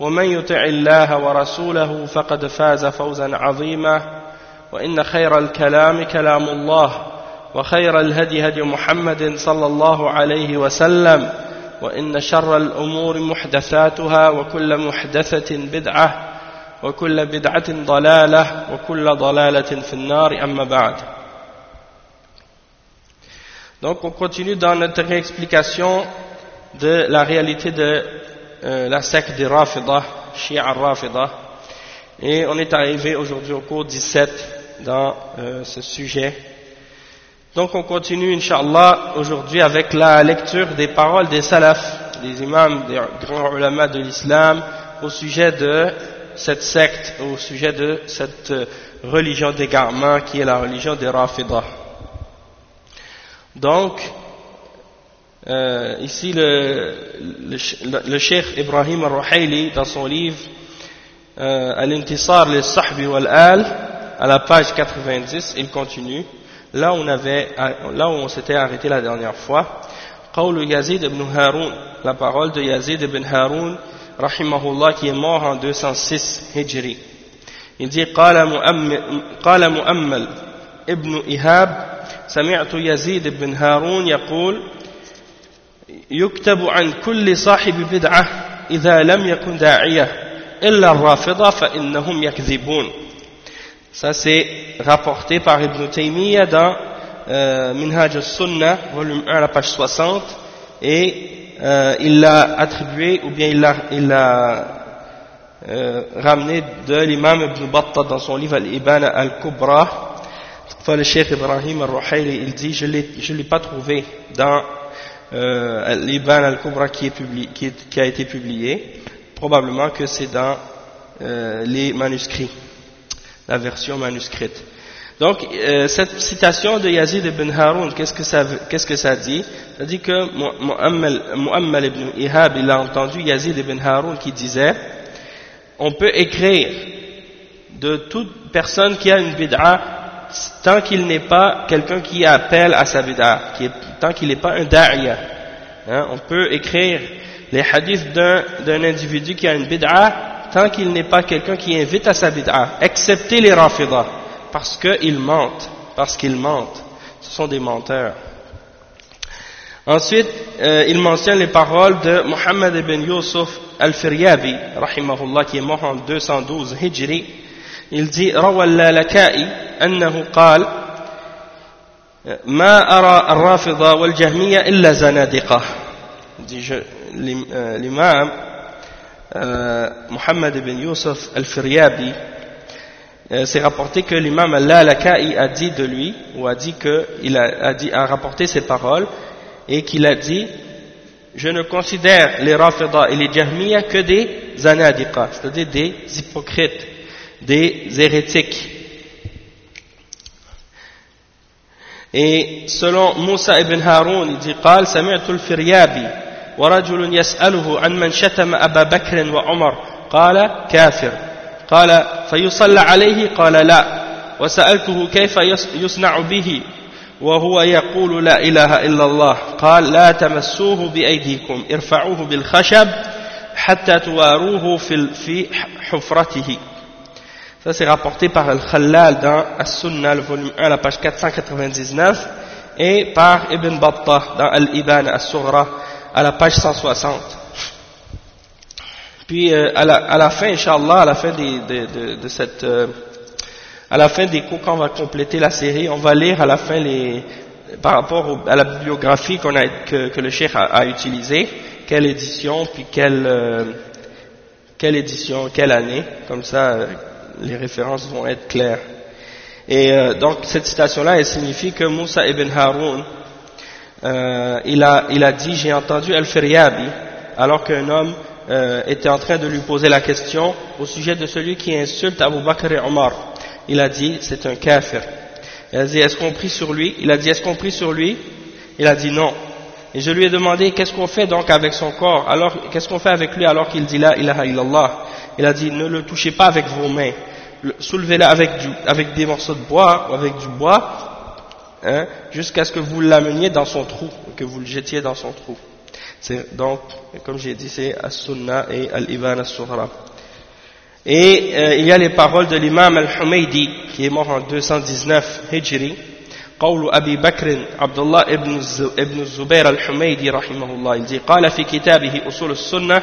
ومن يطع الله ورسوله فقد فاز فوزا عظيما وإن خير الكلام كلام الله وخير الهدي هدي محمد صلى الله عليه وسلم وإن شر الأمور محدثاتها وكل محدثة بدعة وكل بدعة ضلالة وكل ضلالة في النار. أما بعد. Donc on continue dans notre réexplication de la réalité de euh, la secte des Rafida, Shia al-Rafida. Et on est arrivé aujourd'hui au cours 17 dans euh, ce sujet. Donc on continue, Inch'Allah, aujourd'hui avec la lecture des paroles des salafs, des imams, des grands ulama de l'islam, au sujet de cette secte, au sujet de cette religion d'égarement qui est la religion des Rafida. Donc, euh, ici le, le, le cheikh Ibrahim al-Ruhayli, dans son livre euh, Al-Intisar les Sahbi wal-Al, à la page 90, il continue, là où on, avait, là où on s'était arrêté la dernière fois, قول Yazid ibn Harun, la parole de Yazid ibn Harun, rahimahullah, qui est mort en 206 Hijri. Il dit قال مؤمل, قال مؤمل ابن إهاب سمعت يزيد بن هارون يقول يكتب عن كل صاحب بدعة إذا لم يكن داعية إلا الرافضة فإنهم يكذبون Ça c'est rapporté par Ibn Taymiyyah dans euh, Minhaj al-Sunnah, volume 1 à la page 60, et euh, il l'a attribué, ou bien il l'a, il l'a euh, ramené de l'imam Ibn Battah dans son livre Al-Ibana al-Kubra. Toutefois, le Cheikh Ibrahim al-Ruhayli, il dit, je ne l'ai pas trouvé dans euh, l'Ibana al-Kubra qui, a été publié. Probablement que c'est dans euh, les manuscrits, la version manuscrite. Donc, euh, cette citation de Yazid ibn Harun, qu'est-ce que ça, qu'est-ce que ça dit? Ça dit que Mu'ammal ibn Ihab, il a entendu Yazid ibn Harun qui disait on peut écrire de toute personne qui a une bid'a tant qu'il n'est pas quelqu'un qui appelle à sa bid'a, tant qu'il n'est pas un da'iya. Hein, on peut écrire les hadiths d'un individu qui a une bid'a tant qu'il n'est pas quelqu'un qui invite à sa bid'a, excepté les rafidah parce qu'ils mentent, parce qu'ils mentent. Ce sont des menteurs. Ensuite, euh, il mentionne les paroles de Muhammad ibn Yusuf al-Firyabi, rahimahullah, qui est mort en 212 Hijri Il dit, روى اللالكائي أنه قال ما أرى الرافضة والجهمية إلا زنادقة. L'imam euh, Muhammad ibn Yusuf al-Firyabi c'est rapporté que l'imam al-Lalakai a dit de lui, ou a dit que, il a, a, dit, a rapporté ces paroles, et qu'il a dit, je ne considère les Rafida et les Jahmiya que des zanadiqa, c'est-à-dire des hypocrites, Des hérétiques. Et selon Moussa ibn Haroun, il dit, قال سمعت الفريابي ورجل يسأله عن من شتم أبا بكر وعمر قال كافر قال فيصلى عليه قال لا وسألته كيف يصنع به وهو يقول لا إله إلا الله قال لا تمسوه بأيديكم ارفعوه بالخشب حتى تواروه في, حفرته Ça c'est rapporté par Al-Khallal dans As-Sunnah, le volume 1, la page 499, et par Ibn Battah dans Al-Iban As-Sughra, à la page 160. Puis euh, à, la, à, la, fin, Inch'Allah, à la fin des, de, de, cette, euh, à la fin des cours, quand on va compléter la série, on va lire à la fin les, par rapport à la bibliographie qu'on a, que, que, le cheikh a, a utilisée, quelle édition, puis quelle, euh, quelle édition, quelle année, comme ça les références vont être claires. Et donc cette citation-là, signifie que Moussa ibn Haroun, il, a, il a dit, j'ai entendu Al-Firyabi, alors qu'un homme euh, était en train de lui poser la question au sujet de celui qui insulte Abu Bakr et Omar. Il a dit, c'est un kafir. Il a dit, est-ce qu'on prie sur lui? Il a dit, est-ce qu'on prie sur lui? Il a dit non. Et je lui ai demandé, qu'est-ce qu'on fait donc avec son corps Alors, qu'est-ce qu'on fait avec lui alors qu'il dit la ilaha illallah? Il a dit, ne le touchez pas avec vos mains. Soulevez-le avec, avec des morceaux de bois ou avec du bois, hein, jusqu'à ce que vous l'ameniez dans son trou, que vous le jetiez dans son trou. Donc, comme j'ai dit, c'est As-Sunnah et Al-Iban As-Suhra. Et euh, il y a les paroles de l'imam Al-Humaydi, qui est mort en 219 Hijri. قول أبي بكر عبد الله ابن الزبير الحميدي رحمه الله. يجي قال في كتابه أصول السنة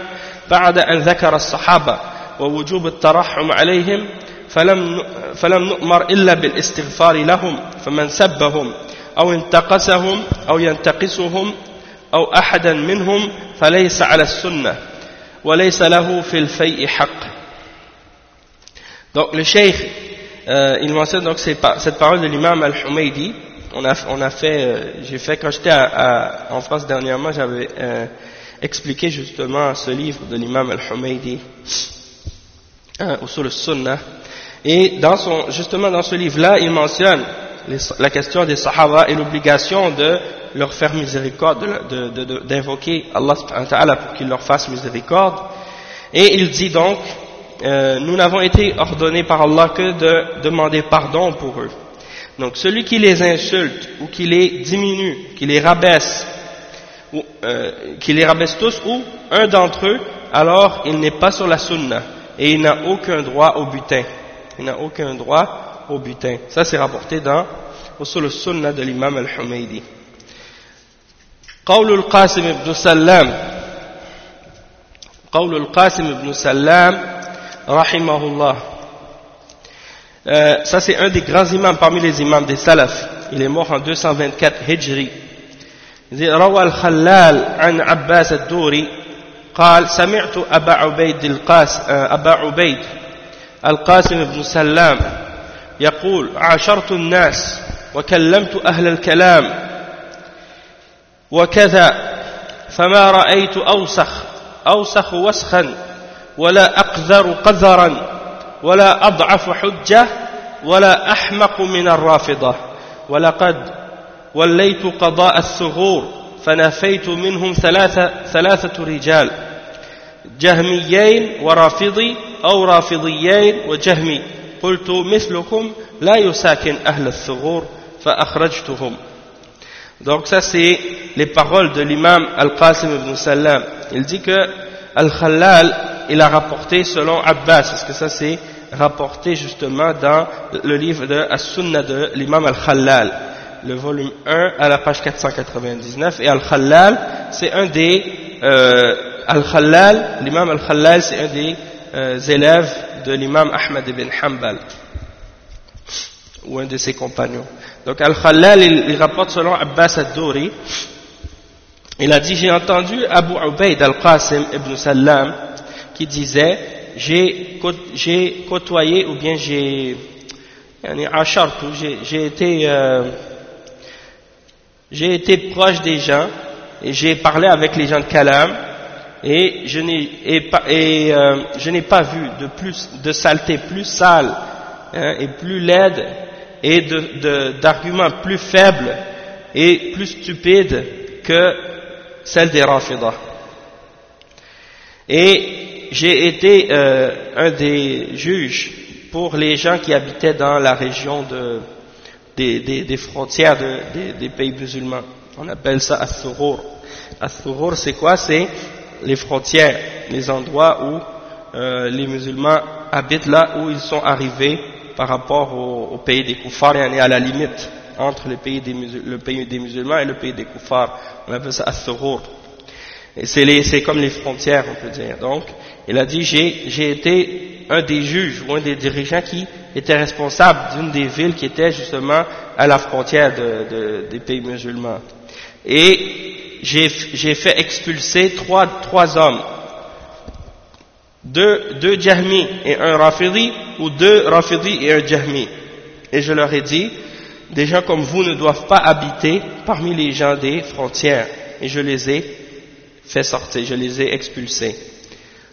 بعد أن ذكر الصحابة ووجوب الترحم عليهم فلم فلم نؤمر إلا بالاستغفار لهم فمن سبهم أو انتقصهم أو ينتقصهم أو أحدا منهم فليس على السنة وليس له في الفيء حق. Donc le cheikh, euh, il mentionne donc cette parole de l'imam al-Humaydi. On a, fait, euh, j'ai fait quand j'étais en France dernièrement, j'avais euh, expliqué justement ce livre de l'imam al-Humaydi, hein, sur le Sunnah. Et justement dans ce livre-là, il mentionne la question des Sahaba et l'obligation de leur faire miséricorde, d'invoquer Allah pour qu'il leur fasse miséricorde. Et il dit donc, euh, nous n'avons été ordonnés par Allah que de demander pardon pour eux. Donc celui qui les insulte ou qui les diminue, qui les rabaisse, ou, euh, qui les rabaisse tous ou un d'entre eux, alors il n'est pas sur la sunna et il n'a aucun droit au butin. Il n'a aucun droit au butin. Ça c'est rapporté dans le Sunna de l'imam al-Humaydi. قول القاسم بن سلام قول القاسم بن سلام الله euh, ça c'est un des grands imams parmi les imams des salaf. Il est mort en 224 hijri. روى الخلال عن عباس الدوري قال سمعت أبا عبيد القاس أبا عبيد القاسم بن سلام يقول عاشرت الناس وكلمت أهل الكلام وكذا فما رأيت أوسخ أوسخ وسخا ولا أقذر قذرا ولا أضعف حجة ولا أحمق من الرافضة. ولقد وليت قضاء الثغور فنفيت منهم ثلاثة, ثلاثة رجال جهميين ورافضي أو رافضيين وجهمي. قلت مثلكم لا يساكن أهل الثغور فأخرجتهم. Donc ça c'est les paroles de l'imam Al-Qasim ibn Salam. Il dit que Al-Khalal, il a rapporté selon Abbas, parce que ça c'est rapporté justement dans le livre de As-Sunnah de l'imam Al-Khalal, le volume 1 à la page 499. Et Al-Khalal, c'est un des... Euh, Al-Khalal, l'imam Al-Khalal, c'est un des euh, élèves de l'imam Ahmad ibn Hanbal, ou un de ses compagnons. Donc Al-Khalal, il, rapporte selon Abbas al-Douri, il a dit, j'ai entendu Abu Ubaid al-Qasim ibn Salam qui disait, j'ai côtoyé ou bien j'ai j'ai été euh, j'ai été proche des gens et j'ai parlé avec les gens de Kalam et je n'ai et, euh, je n'ai pas vu de plus de saleté plus sale hein, et plus laide et d'arguments plus faibles et plus stupides que celle des Rafidah. Et j'ai été euh, un des juges pour les gens qui habitaient dans la région de, des, des, des, frontières de, des, pays musulmans. On appelle ça As-Surur. As-Surur, c'est quoi? C'est les frontières, les endroits où euh, les musulmans habitent là où ils sont arrivés par rapport au, pays des koufars, et on est à la limite entre le pays, des le pays des musulmans et le pays des koufars. On appelle ça as C'est comme les frontières, on peut dire. Donc, il a dit, j'ai été un des juges ou un des dirigeants qui était responsable d'une des villes qui était justement à la frontière de, des pays musulmans. Et j'ai fait expulser trois, hommes, deux, deux et un Rafidi, ou deux Rafidi et un Jahmi. Et je leur ai dit, des gens comme vous ne doivent pas habiter parmi les gens des frontières. Et je les ai fait sortir, je les ai expulsés.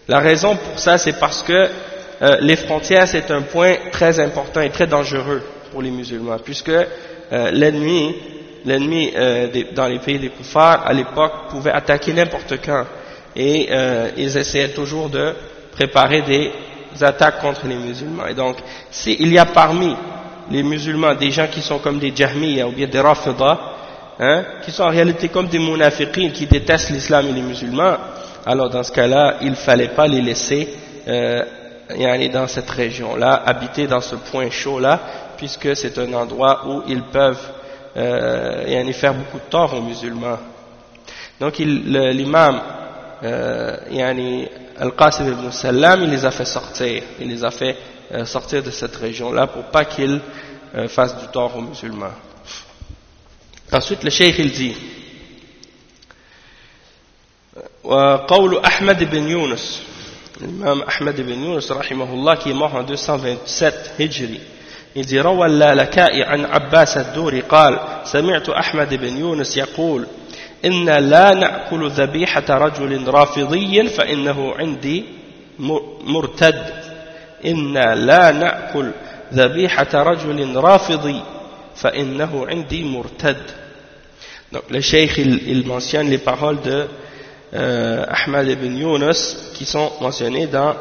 La raison pour ça, c'est parce que euh, les frontières, c'est un point très important et très dangereux pour les musulmans, puisque euh, l'ennemi, l'ennemi euh, dans les pays des koufars, à l'époque, pouvait attaquer n'importe quand. Et ils essayaient toujours de préparer des attaques contre les musulmans. Et donc, s'il y a parmi les musulmans des gens qui sont comme des jahmiya ou bien des rafidah, hein, qui sont en réalité comme des munafiqines qui détestent l'islam et les musulmans, alors dans ce cas-là, il ne fallait pas les laisser euh, aller dans cette région-là, habiter dans ce point chaud-là, puisque c'est un endroit où ils peuvent euh, y faire beaucoup de tort aux musulmans. Donc l'imam euh, Al-Qasim ibn Salam, il les a fait sortir, il les a fait euh, sortir de cette région-là pour pas qu'ils euh, fassent du tort aux musulmans. Ensuite, le cheikh il dit وقول أحمد بن يونس الإمام أحمد بن يونس رحمه الله est mort en 227 هجري إذ روى اللالكائي عن عباس الدوري قال سمعت أحمد بن يونس يقول إن لا نأكل ذبيحة رجل رافضي فإنه عندي مرتد. إن لا نأكل ذبيحة رجل رافضي فإنه عندي مرتد. Donc le cheikh il, il mentionne les paroles de euh, Ahmad ibn Yunus qui sont mentionnés dans,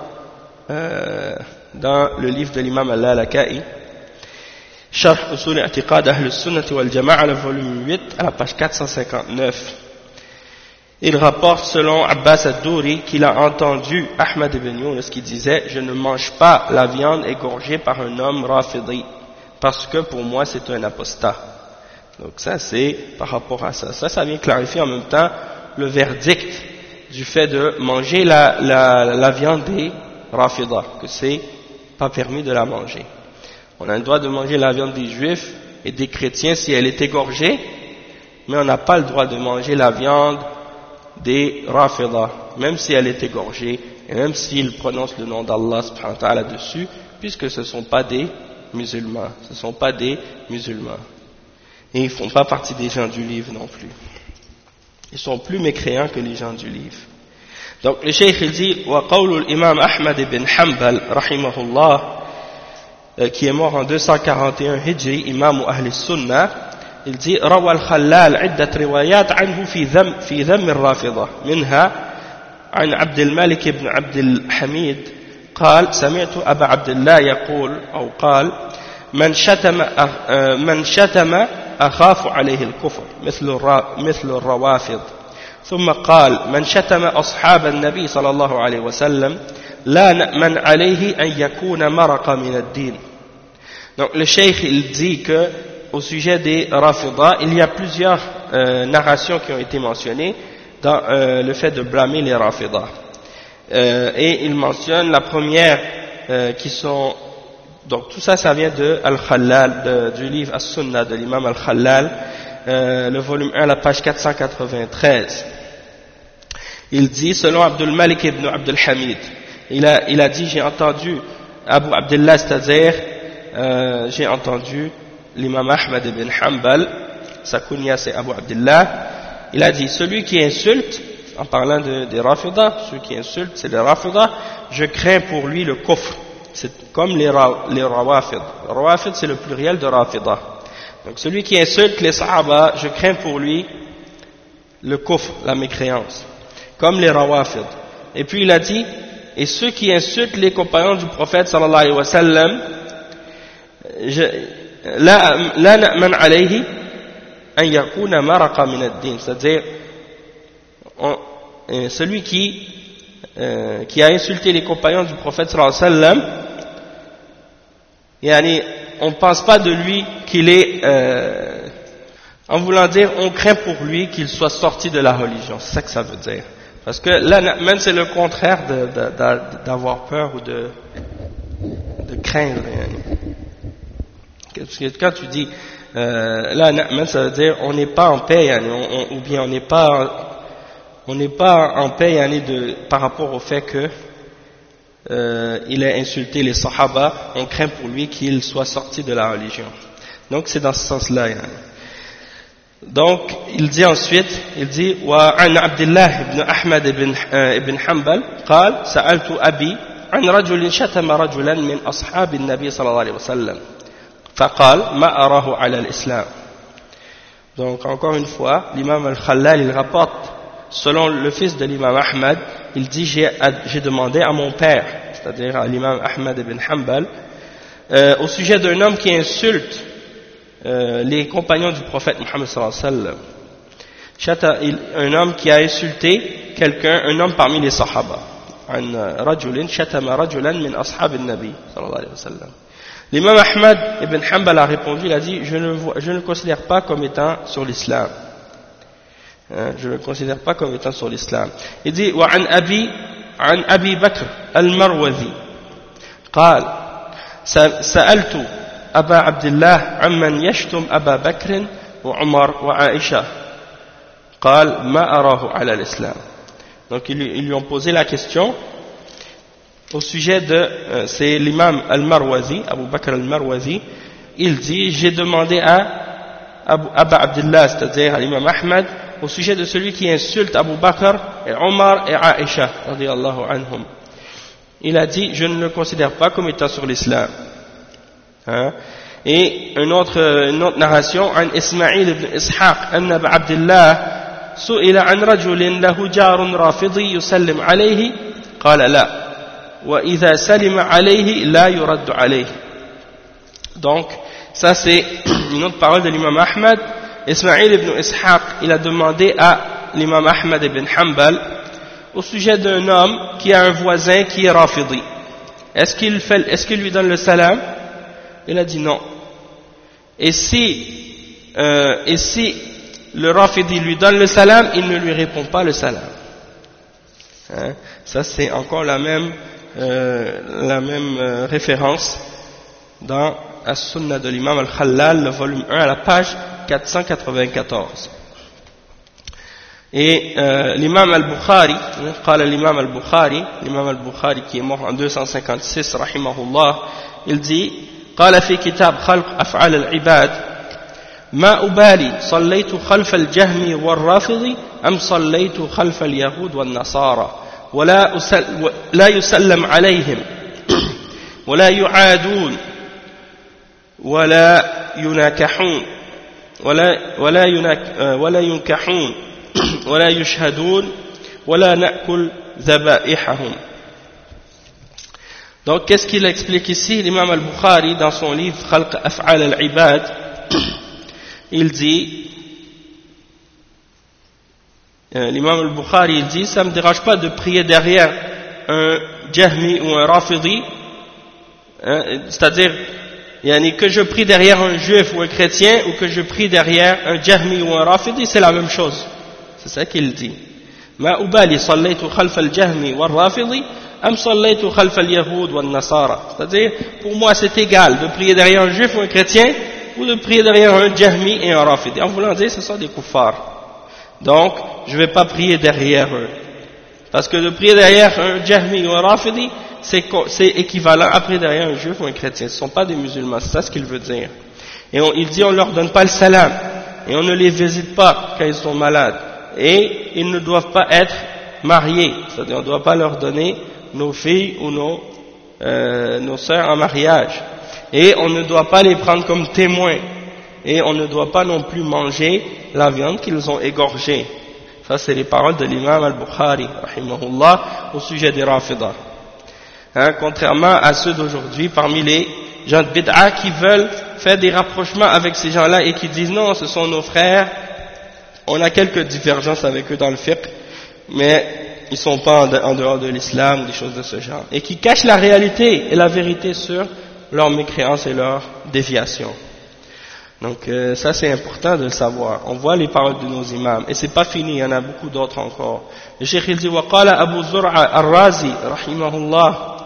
euh, dans le livre de l'imam Al-Laka'i Sharh Usul I'tiqad Ahl Sunnah wal Jama'a le volume 8 à la page 459 il rapporte selon Abbas ad-Douri qu'il a entendu Ahmad ibn Yunus qui disait je ne mange pas la viande égorgée par un homme rafidi parce que pour moi c'est un apostat donc ça c'est par rapport à ça. Ça ça vient clarifier en même temps le verdict du fait de manger la, la, la viande des rafidah, que c'est pas permis de la manger. On a le droit de manger la viande des juifs et des chrétiens si elle est égorgée, mais on n'a pas le droit de manger la viande des rafidah, même si elle est égorgée, et même s'ils prononcent le nom d'Allah dessus, puisque ce ne sont pas des musulmans, ce ne sont pas des musulmans. Et ils ne font pas partie des gens du livre non plus. Ils sont plus mécréants que les gens du livre. Donc le cheikh il dit وقول الإمام أحمد بن حنبل رحمه الله qui est mort en 241 هجري إمام أهل السنة il dit روى الخلال عدة روايات عنه في ذم في ذم الرافضة منها عن عبد الملك بن عبد الحميد قال سمعت أبا عبد الله يقول أو قال من شتم من شتم أخاف عليه الكفر مثل مثل الروافض ثم قال من شتم أصحاب النبي صلى الله عليه وسلم لا نأمن عليه أن يكون مرق من الدين Donc le cheikh il dit que au sujet des Rafidah, il y a plusieurs euh, narrations qui ont été mentionnées dans euh, le fait de blâmer les Rafidah. Euh, et il mentionne la première euh, qui sont donc tout ça, ça vient de Al-Khallal, du livre As-Sunnah de l'imam Al-Khallal, euh, le volume 1, la page 493. Il dit, selon Abdul Malik ibn Abdul Hamid, il a, il a dit, j'ai entendu Abu Abdullah, c'est-à-dire, euh, j'ai entendu l'imam Ahmad ibn Hanbal, sa kunya c'est Abu Abdullah, il a dit, celui qui insulte, en parlant de, des Rafidah, celui qui insulte, c'est les Rafidah, je crains pour lui le coffre c'est comme les, les rawafid. Rawafid, c'est le pluriel de rafida. Donc celui qui insulte les sahaba, je crains pour lui le kufr, la mécréance. Comme les rawafid. Et puis il a dit, et ceux qui insultent les compagnons du prophète sallallahu alayhi wa sallam, la na'man alayhi an yakuna maraqa min ad-din. C'est-à-dire, euh, celui qui, euh, qui a insulté les compagnons du prophète sallallahu alayhi wa sallam, Yani, on ne pense pas de lui qu'il est, euh, en voulant dire, on craint pour lui qu'il soit sorti de la religion. C'est ça que ça veut dire. Parce que là, même c'est le contraire d'avoir peur ou de, de craindre. Quand tu dis, euh, là, ça veut dire on n'est pas en paix, ou bien on n'est pas, on n'est pas en paix de, par rapport au fait que euh, il a insulté les Sahaba, on craint pour lui qu'il soit sorti de la religion. Donc c'est dans ce sens-là. Donc, il dit ensuite, il dit, وعن عبد الله بن أحمد بن, بن حنبل قال سألت أبي عن رجل شتم رجلا من أصحاب النبي صلى الله عليه وسلم فقال ما أراه على الإسلام Donc, encore une fois, l'imam al-Khallal, il rapporte, selon le fils de l'imam Ahmad, il dit, j'ai demandé à mon père, c'est-à-dire à, l'imam Ahmad ibn Hanbal, euh, au sujet d'un homme qui insulte euh, les compagnons du prophète Muhammad sallallahu alayhi un homme qui a insulté quelqu'un, un homme parmi les sahaba. L'imam Ahmad ibn Hanbal a répondu, il a dit, je ne, je ne le considère pas comme étant sur l'islam. Hein, je ne le considère pas comme étant sur l'islam. Il dit, وعن أبي عن أبي بكر المروذي قال سألت أبا عبد الله عمن يشتم أبا بكر وعمر وعائشة قال ما أراه على الإسلام donc ils, ils lui ont posé la question au sujet de euh, c'est l'imam al-Marwazi Abu Bakr al-Marwazi il dit j'ai demandé à Abu, Abba Abdullah c'est-à-dire à l'imam Ahmad au sujet de celui qui insulte Abu Bakr et Omar et Aisha anhum il a dit je ne le considère pas comme étant sur l'islam Hein? Et une autre, une autre narration, عن إسماعيل بن إسحاق أن أبا عبد الله سئل عن رجل له جار رافضي يسلم عليه قال لا وإذا سلم عليه لا يرد عليه donc ça c'est une autre parole de l'imam Ahmad Ismaïl ibn Ishaq il a demandé à l'imam Ahmad ibn Hanbal au sujet d'un homme qui a un voisin qui est rafidi est-ce qu'il est-ce qu'il lui donne le salam? Il a dit non. Et si, euh, et si le Rafidi lui donne le salam, il ne lui répond pas le salam. Hein? Ça c'est encore la même, euh, la même euh, référence dans As-Sunnah de l'imam Al-Khallal, le volume 1 à la page 494. Et euh, l'imam al-Bukhari, l'imam al-Bukhari, l'imam al-Bukhari qui est mort en 256, rahimahullah, il dit قال في كتاب خلق أفعال العباد ما أبالي صليت خلف الجهم والرافض أم صليت خلف اليهود والنصارى ولا, لا يسلم عليهم ولا يعادون ولا يناكحون ولا, ولا, ولا ينكحون ولا يشهدون ولا نأكل ذبائحهم Donc, qu'est-ce qu'il explique ici L'imam al-Bukhari, dans son livre Khalq Af'al al-Ibad, il dit, euh, l'imam al-Bukhari, il dit, ça ne me dérange pas de prier derrière un Jahmi ou un Rafidi, c'est-à-dire, que je prie derrière un juif ou un chrétien, ou que je prie derrière un Jahmi ou un Rafidi, c'est la même chose. C'est ça qu'il dit. Al-Jahmi wa rafidi c'est-à-dire, pour moi c'est égal de prier derrière un juif ou un chrétien, ou de prier derrière un jahmi et un rafidi. En voulant dire, ce sont des kuffars. Donc, je ne vais pas prier derrière eux. Parce que de prier derrière un jahmi ou un rafidi, c'est équivalent à prier derrière un juif ou un chrétien. Ce ne sont pas des musulmans, c'est ça ce qu'il veut dire. Et il dit, on ne leur donne pas le salam. Et on ne les visite pas quand ils sont malades. Et ils ne doivent pas être mariés. C'est-à-dire, on ne doit pas leur donner nos filles ou nos, euh, nos sœurs en mariage. Et on ne doit pas les prendre comme témoins. Et on ne doit pas non plus manger la viande qu'ils ont égorgée. Ça, c'est les paroles de l'imam al-Bukhari, au sujet des Rafidah. Hein, contrairement à ceux d'aujourd'hui, parmi les gens de Bid'a qui veulent faire des rapprochements avec ces gens-là et qui disent non, ce sont nos frères. On a quelques divergences avec eux dans le fiqh, mais ils ne sont pas en dehors de l'islam, des choses de ce genre, et qui cachent la réalité et la vérité sur leur mécréance et leur déviation. Donc euh, ça c'est important de le savoir. On voit les paroles de nos imams et c'est pas fini, il y en a beaucoup d'autres encore. Le Cheikh il dit وقال Abu Zur'a al-Razi rahimahullah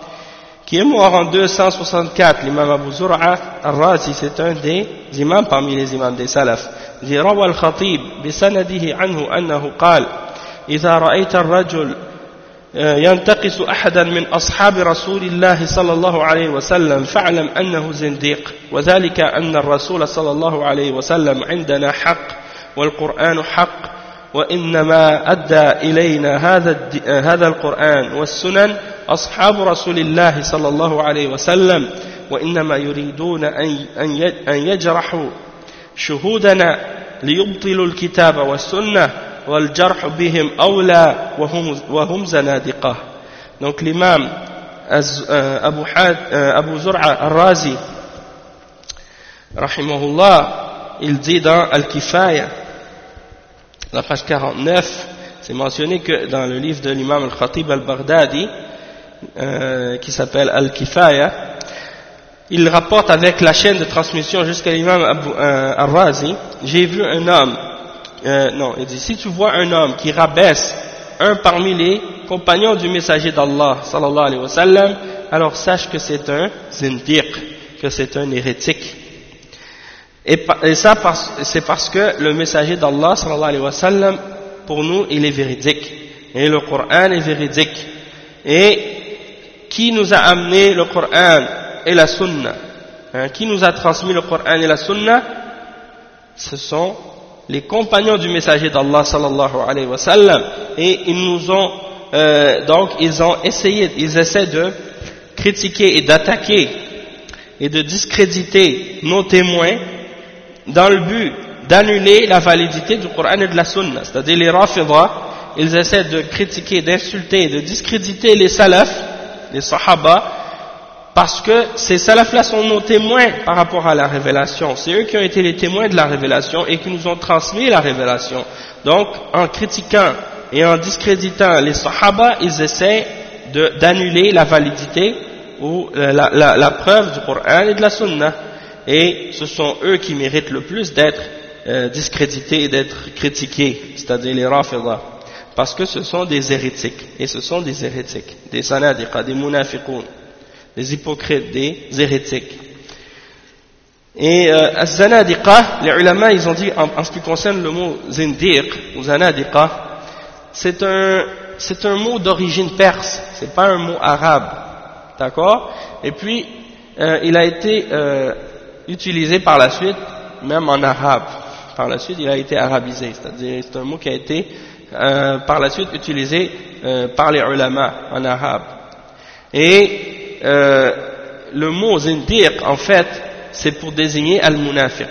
qui est mort en 264, l'imam Abu Zur'a al-Razi c'est un des imams parmi les imams des salaf. Il dit روى الخطيب بسنده عنه أنه قال إذا رأيت الرجل ينتقص أحدا من أصحاب رسول الله صلى الله عليه وسلم فاعلم أنه زنديق. وذلك أن الرسول صلى الله عليه وسلم عندنا حق والقرآن حق وإنما أدى إلينا هذا هذا القرآن والسنن أصحاب رسول الله صلى الله عليه وسلم. وإنما يريدون أن يجرحوا شهودنا ليبطلوا الكتاب والسنة. والجرح بهم أولى وهم, وهم زنادقة donc l'imam Abu, Had, Abu Zur'a al-Razi rahimahullah il dit dans Al-Kifaya la page 49 c'est mentionné que dans le livre de l'imam al-Khatib al-Baghdadi euh, qui s'appelle Al-Kifaya il rapporte avec la chaîne de transmission jusqu'à l'imam euh, al-Razi j'ai vu un homme euh, non, il dit, si tu vois un homme qui rabaisse un parmi les compagnons du messager d'Allah, sallallahu alayhi wa alors sache que c'est un zindiq, que c'est un hérétique. Et, et ça, c'est parce que le messager d'Allah, sallallahu alayhi wa pour nous, il est véridique. Et le Coran est véridique. Et qui nous a amené le Coran et la Sunna? Hein, Qui nous a transmis le Coran et la Sunna? Ce sont les compagnons du messager d'Allah sallallahu alayhi wa sallam et ils nous ont euh, donc ils ont essayé ils essaient de critiquer et d'attaquer et de discréditer nos témoins dans le but d'annuler la validité du Coran et de la Sunna. C'est-à-dire les Rafidah ils essaient de critiquer, d'insulter, de discréditer les salafs les sahaba parce que ces salafs-là sont nos témoins par rapport à la révélation. C'est eux qui ont été les témoins de la révélation et qui nous ont transmis la révélation. Donc, en critiquant et en discréditant les sahaba, ils essaient d'annuler la validité ou euh, la, la, preuve du Coran et de la Sunna. Et ce sont eux qui méritent le plus d'être euh, discrédités et d'être critiqués, c'est-à-dire les rafidah. Parce que ce sont des hérétiques. Et ce sont des hérétiques, des sanadiqa, des munafiqoun des hypocrites, des hérétiques. Et euh, zanadiqa, les ulama, ils ont dit, en, ce qui concerne le mot zindiq, ou zanadiqa, c'est un, c'est un mot d'origine perse, c'est pas un mot arabe, d'accord? Et puis, euh, il a été euh, utilisé par la suite, même en arabe. Par la suite, il a été arabisé, c'est-à-dire c'est un mot qui a été euh, par la suite utilisé euh, par les ulama en arabe. Et euh, le mot zindiq, en fait, c'est pour désigner al-munafiq.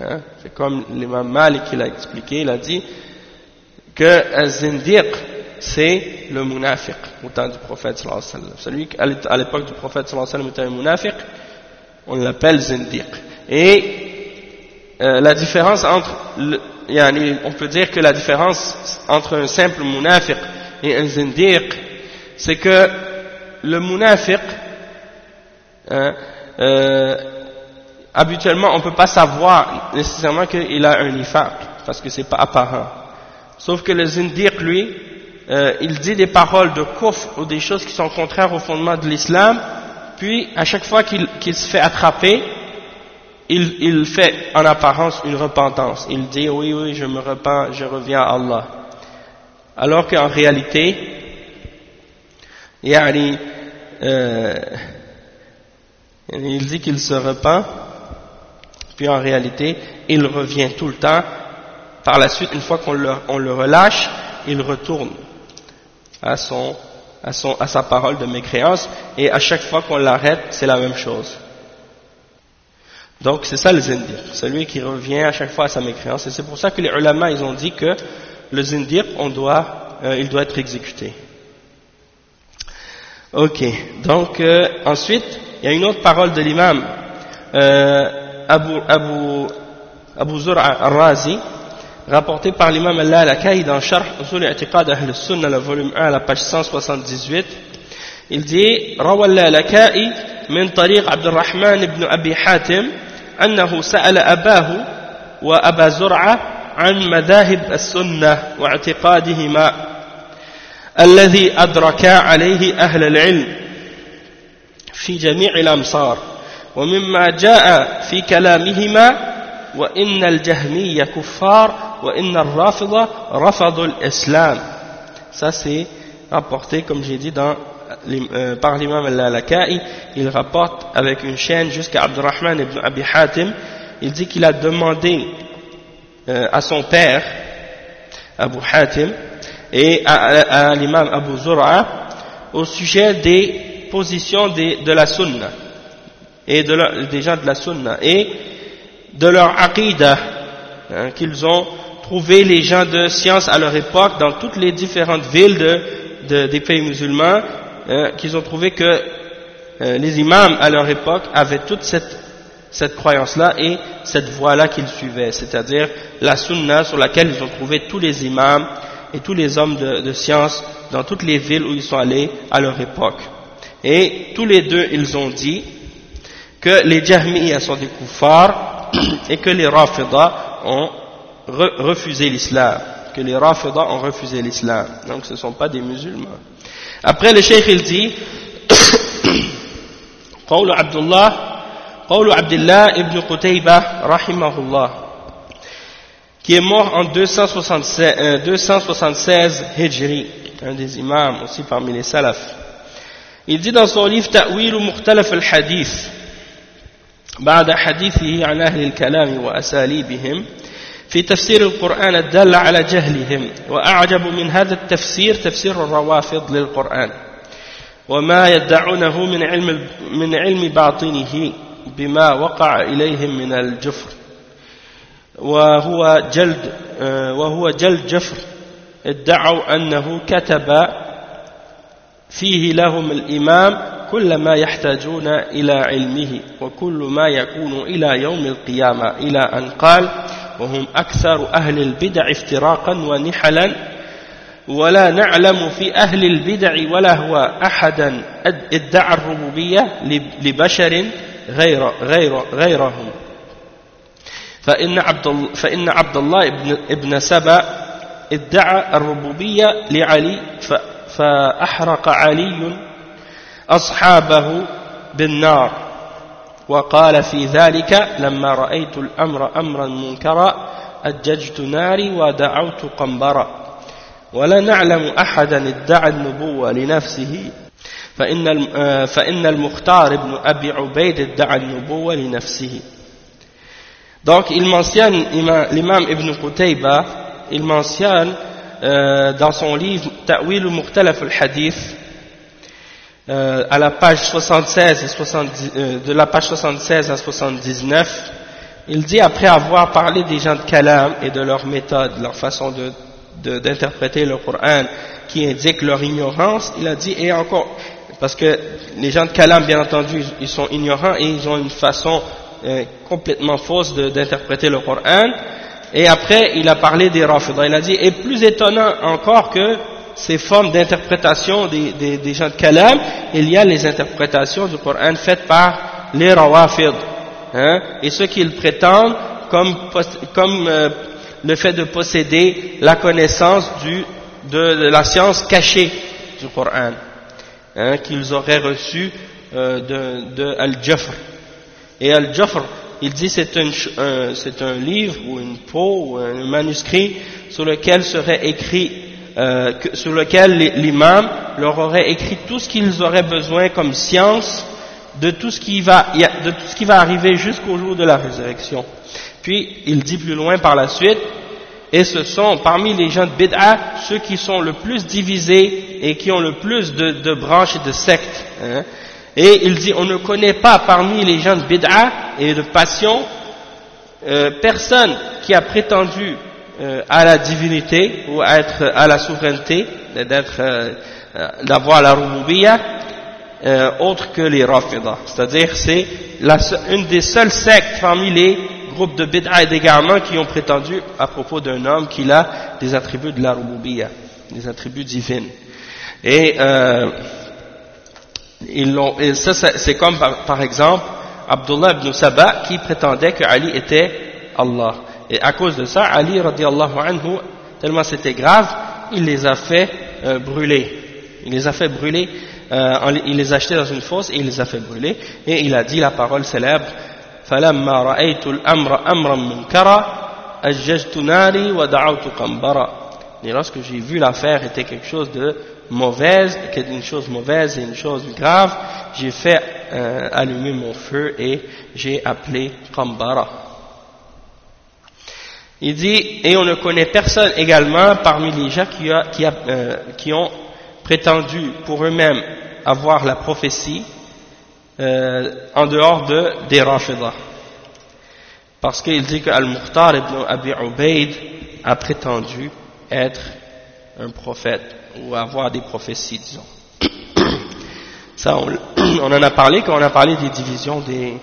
Hein? C'est comme l'imam Malik il a expliqué, il a dit que al-zindiq, c'est le munafiq au temps du prophète sallallahu alayhi wa. Celui à l'époque du prophète sallallahu alayhi wa sallam était un munafiq, on l'appelle zindiq. Et euh, la différence entre, on peut dire que la différence entre un simple munafiq et un zindiq, c'est que le munafiq, hein, euh, habituellement, on ne peut pas savoir nécessairement qu'il a un nifaq, parce que c'est pas apparent. Sauf que le zindiq, lui, euh, il dit des paroles de kufr ou des choses qui sont contraires au fondement de l'islam, puis à chaque fois qu'il se fait attraper, il, il, fait en apparence une repentance. Il dit oui, oui, je me repens, je reviens à Allah. Alors qu'en réalité, yani, euh, il dit qu'il se repent, puis en réalité, il revient tout le temps. Par la suite, une fois qu'on le, relâche, il retourne à, sa parole de mécréance, et à chaque fois qu'on l'arrête, c'est la même chose. Donc c'est ça le zindir, celui qui revient à chaque fois à sa mécréance, et c'est pour ça que les ulama, ils ont dit que le zindir, euh, il doit être exécuté. Ok, donc euh, ensuite, il y a une autre parole de l'imam euh, Abu, Abu, Abu Zur'a al-Razi, rapportée par l'imam al-Lalakai dans Sharh Usul I'tiqad Ahl Sunnah, le volume 1, à la page 178. Il dit روى اللالكائي من طريق عبد الرحمن بن أبي حاتم أنه سأل أباه وأبا زرعة عن مذاهب السنة واعتقادهما الذي أدركا عليه أهل العلم في جميع الأمصار ومما جاء في كلامهما وإن الجهمية كفار وإن الرافضة رفضوا الإسلام ça c'est rapporté comme j'ai dit dans, euh, par l'imam al-Laka'i il rapporte avec une chaîne jusqu'à Abdurrahman ibn Abi Hatim il dit qu'il a demandé euh, à son père Abu Hatim et à, à l'imam Abu Zura au sujet des positions des, de la sunna et de la, des gens de la sunna et de leur aqidah hein, qu'ils ont trouvé les gens de science à leur époque dans toutes les différentes villes de, des pays musulmans hein, qu'ils ont trouvé que euh, les imams à leur époque avaient toute cette, cette croyance-là et cette voie-là qu'ils suivaient, c'est-à-dire la sunna sur laquelle ils ont trouvé tous les imams et tous les hommes de, de science dans toutes les villes où ils sont allés à leur époque. Et tous les deux, ils ont dit que les Jahmiyyah sont des koufars et que les Rafidah ont refusé l'islam. Que les Rafidah ont refusé l'islam. Donc ce ne sont pas des musulmans. Après le cheikh il dit قول عبد الله قول عبد الله ابن قتيبة رحمه الله qui est mort en 276, euh, 276 Hijri, un des imams aussi parmi les salafs. Il dit dans son livre تأويل مختلف الحديث بعد حديثه عن أهل الكلام وأساليبهم في تفسير القرآن الدال على جهلهم وأعجب من هذا التفسير تفسير الروافض للقرآن وما يدعونه من علم من علم باطنه بما وقع إليهم من الجفر وهو جلد وهو جلد جفر. ادعوا أنه كتب فيه لهم الإمام كل ما يحتاجون إلى علمه وكل ما يكون إلى يوم القيامة. إلى أن قال وهم أكثر أهل البدع افتراقا ونحلا ولا نعلم في أهل البدع ولا هو أحدا. ادعى الربوبية لبشر غير غير غيرهم. فإن عبد فإن عبد الله ابن ابن سبأ ادعى الربوبية لعلي فأحرق علي أصحابه بالنار. وقال في ذلك لما رأيت الأمر أمرا منكرا أججت ناري ودعوت قنبرا. ولا نعلم أحدا ادعى النبوة لنفسه. فإن فإن المختار ابن أبي عبيد ادعى النبوة لنفسه. Donc il mentionne l'imam Ibn Qutayba, il mentionne euh, dans son livre Ta'wil al-Mukhtalaf al-Hadith euh, à la page 76 et 70, euh, de la page 76 à 79, il dit après avoir parlé des gens de Kalam et de leur méthode, leur façon de, d'interpréter le Coran qui indique leur ignorance, il a dit et encore, parce que les gens de Kalam bien entendu ils sont ignorants et ils ont une façon euh, complètement fausse d'interpréter le Coran, et après il a parlé des Rafidah, il a dit et plus étonnant encore que ces formes d'interprétation des, des, des, gens de Kalam, il y a les interprétations du Coran faites par les Rawafid, hein, et ceux qu'ils prétendent comme, comme euh, le fait de posséder la connaissance du, de, de, la science cachée du Coran, hein, qu'ils auraient reçu euh, de, de Al-Jafr. Et Al-Jafr, il dit c'est un, un, un livre ou une peau ou un manuscrit sur lequel serait écrit euh, sur lequel l'imam leur aurait écrit tout ce qu'ils auraient besoin comme science de tout ce qui va, de tout ce qui va arriver jusqu'au jour de la résurrection. Puis il dit plus loin par la suite, et ce sont parmi les gens de Bid'a ceux qui sont le plus divisés et qui ont le plus de, de branches et de sectes. Hein. Et il dit, on ne connaît pas parmi les gens de Bid'a et de passion euh, personne qui a prétendu euh, à la divinité ou à, être, à la souveraineté, d'être, euh, euh d'avoir la rububiyya, euh, autre que les Rafidah. C'est-à-dire c'est une des seules sectes parmi les groupes de bid'a et d'égarement qui ont prétendu à propos d'un homme qu'il a des attributs de la rububiyya, des attributs divines. Et, euh, ils l'ont, et ça c'est comme par, par exemple Abdullah ibn Saba qui prétendait que Ali était Allah. Et à cause de ça, Ali radiallahu anhu, tellement c'était grave, il les a fait euh, brûler. Il les a fait brûler, euh, il les a achetés dans une fosse et il les a fait brûler. Et il a dit la parole célèbre فَلَمَّا رَأَيْتُ الْأَمْرَ أَمْرًا مُنْكَرًا أَجَّجْتُ نَارِي وَدَعَوْتُ قَمْبَرًا Et lorsque j'ai vu l'affaire était quelque chose de mauvaise, une chose mauvaise et une chose grave, j'ai fait euh, allumer mon feu et j'ai appelé Kambara. Il dit, et on ne connaît personne également parmi les gens qui, euh, ont prétendu pour eux-mêmes avoir la prophétie euh, en dehors de, des Rafidah. Parce qu'il dit que Al-Mukhtar ibn Abi Ubaid a prétendu être un prophète ou avoir des prophéties, disons. Ça, on, en a parlé quand on a parlé des divisions des,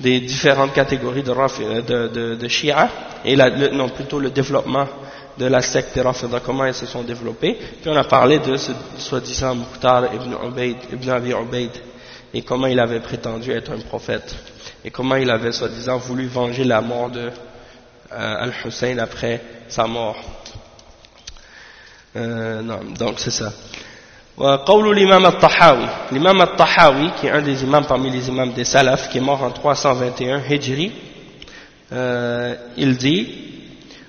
des différentes catégories de, de, de, Shia, et non, plutôt le développement de la secte des Rafida, comment elles se sont développées. Puis on a parlé de ce soi-disant Mukhtar ibn, Ubaid, ibn et comment il avait prétendu être un prophète, et comment il avait soi-disant voulu venger la mort de euh, Al-Hussein après sa mort. آه، نعم دونك سي سا وقول الإمام الطحاوي الإمام الطحاوي كي ان دي امام parmi les imams des salaf qui mort en 321 هجري euh, il dit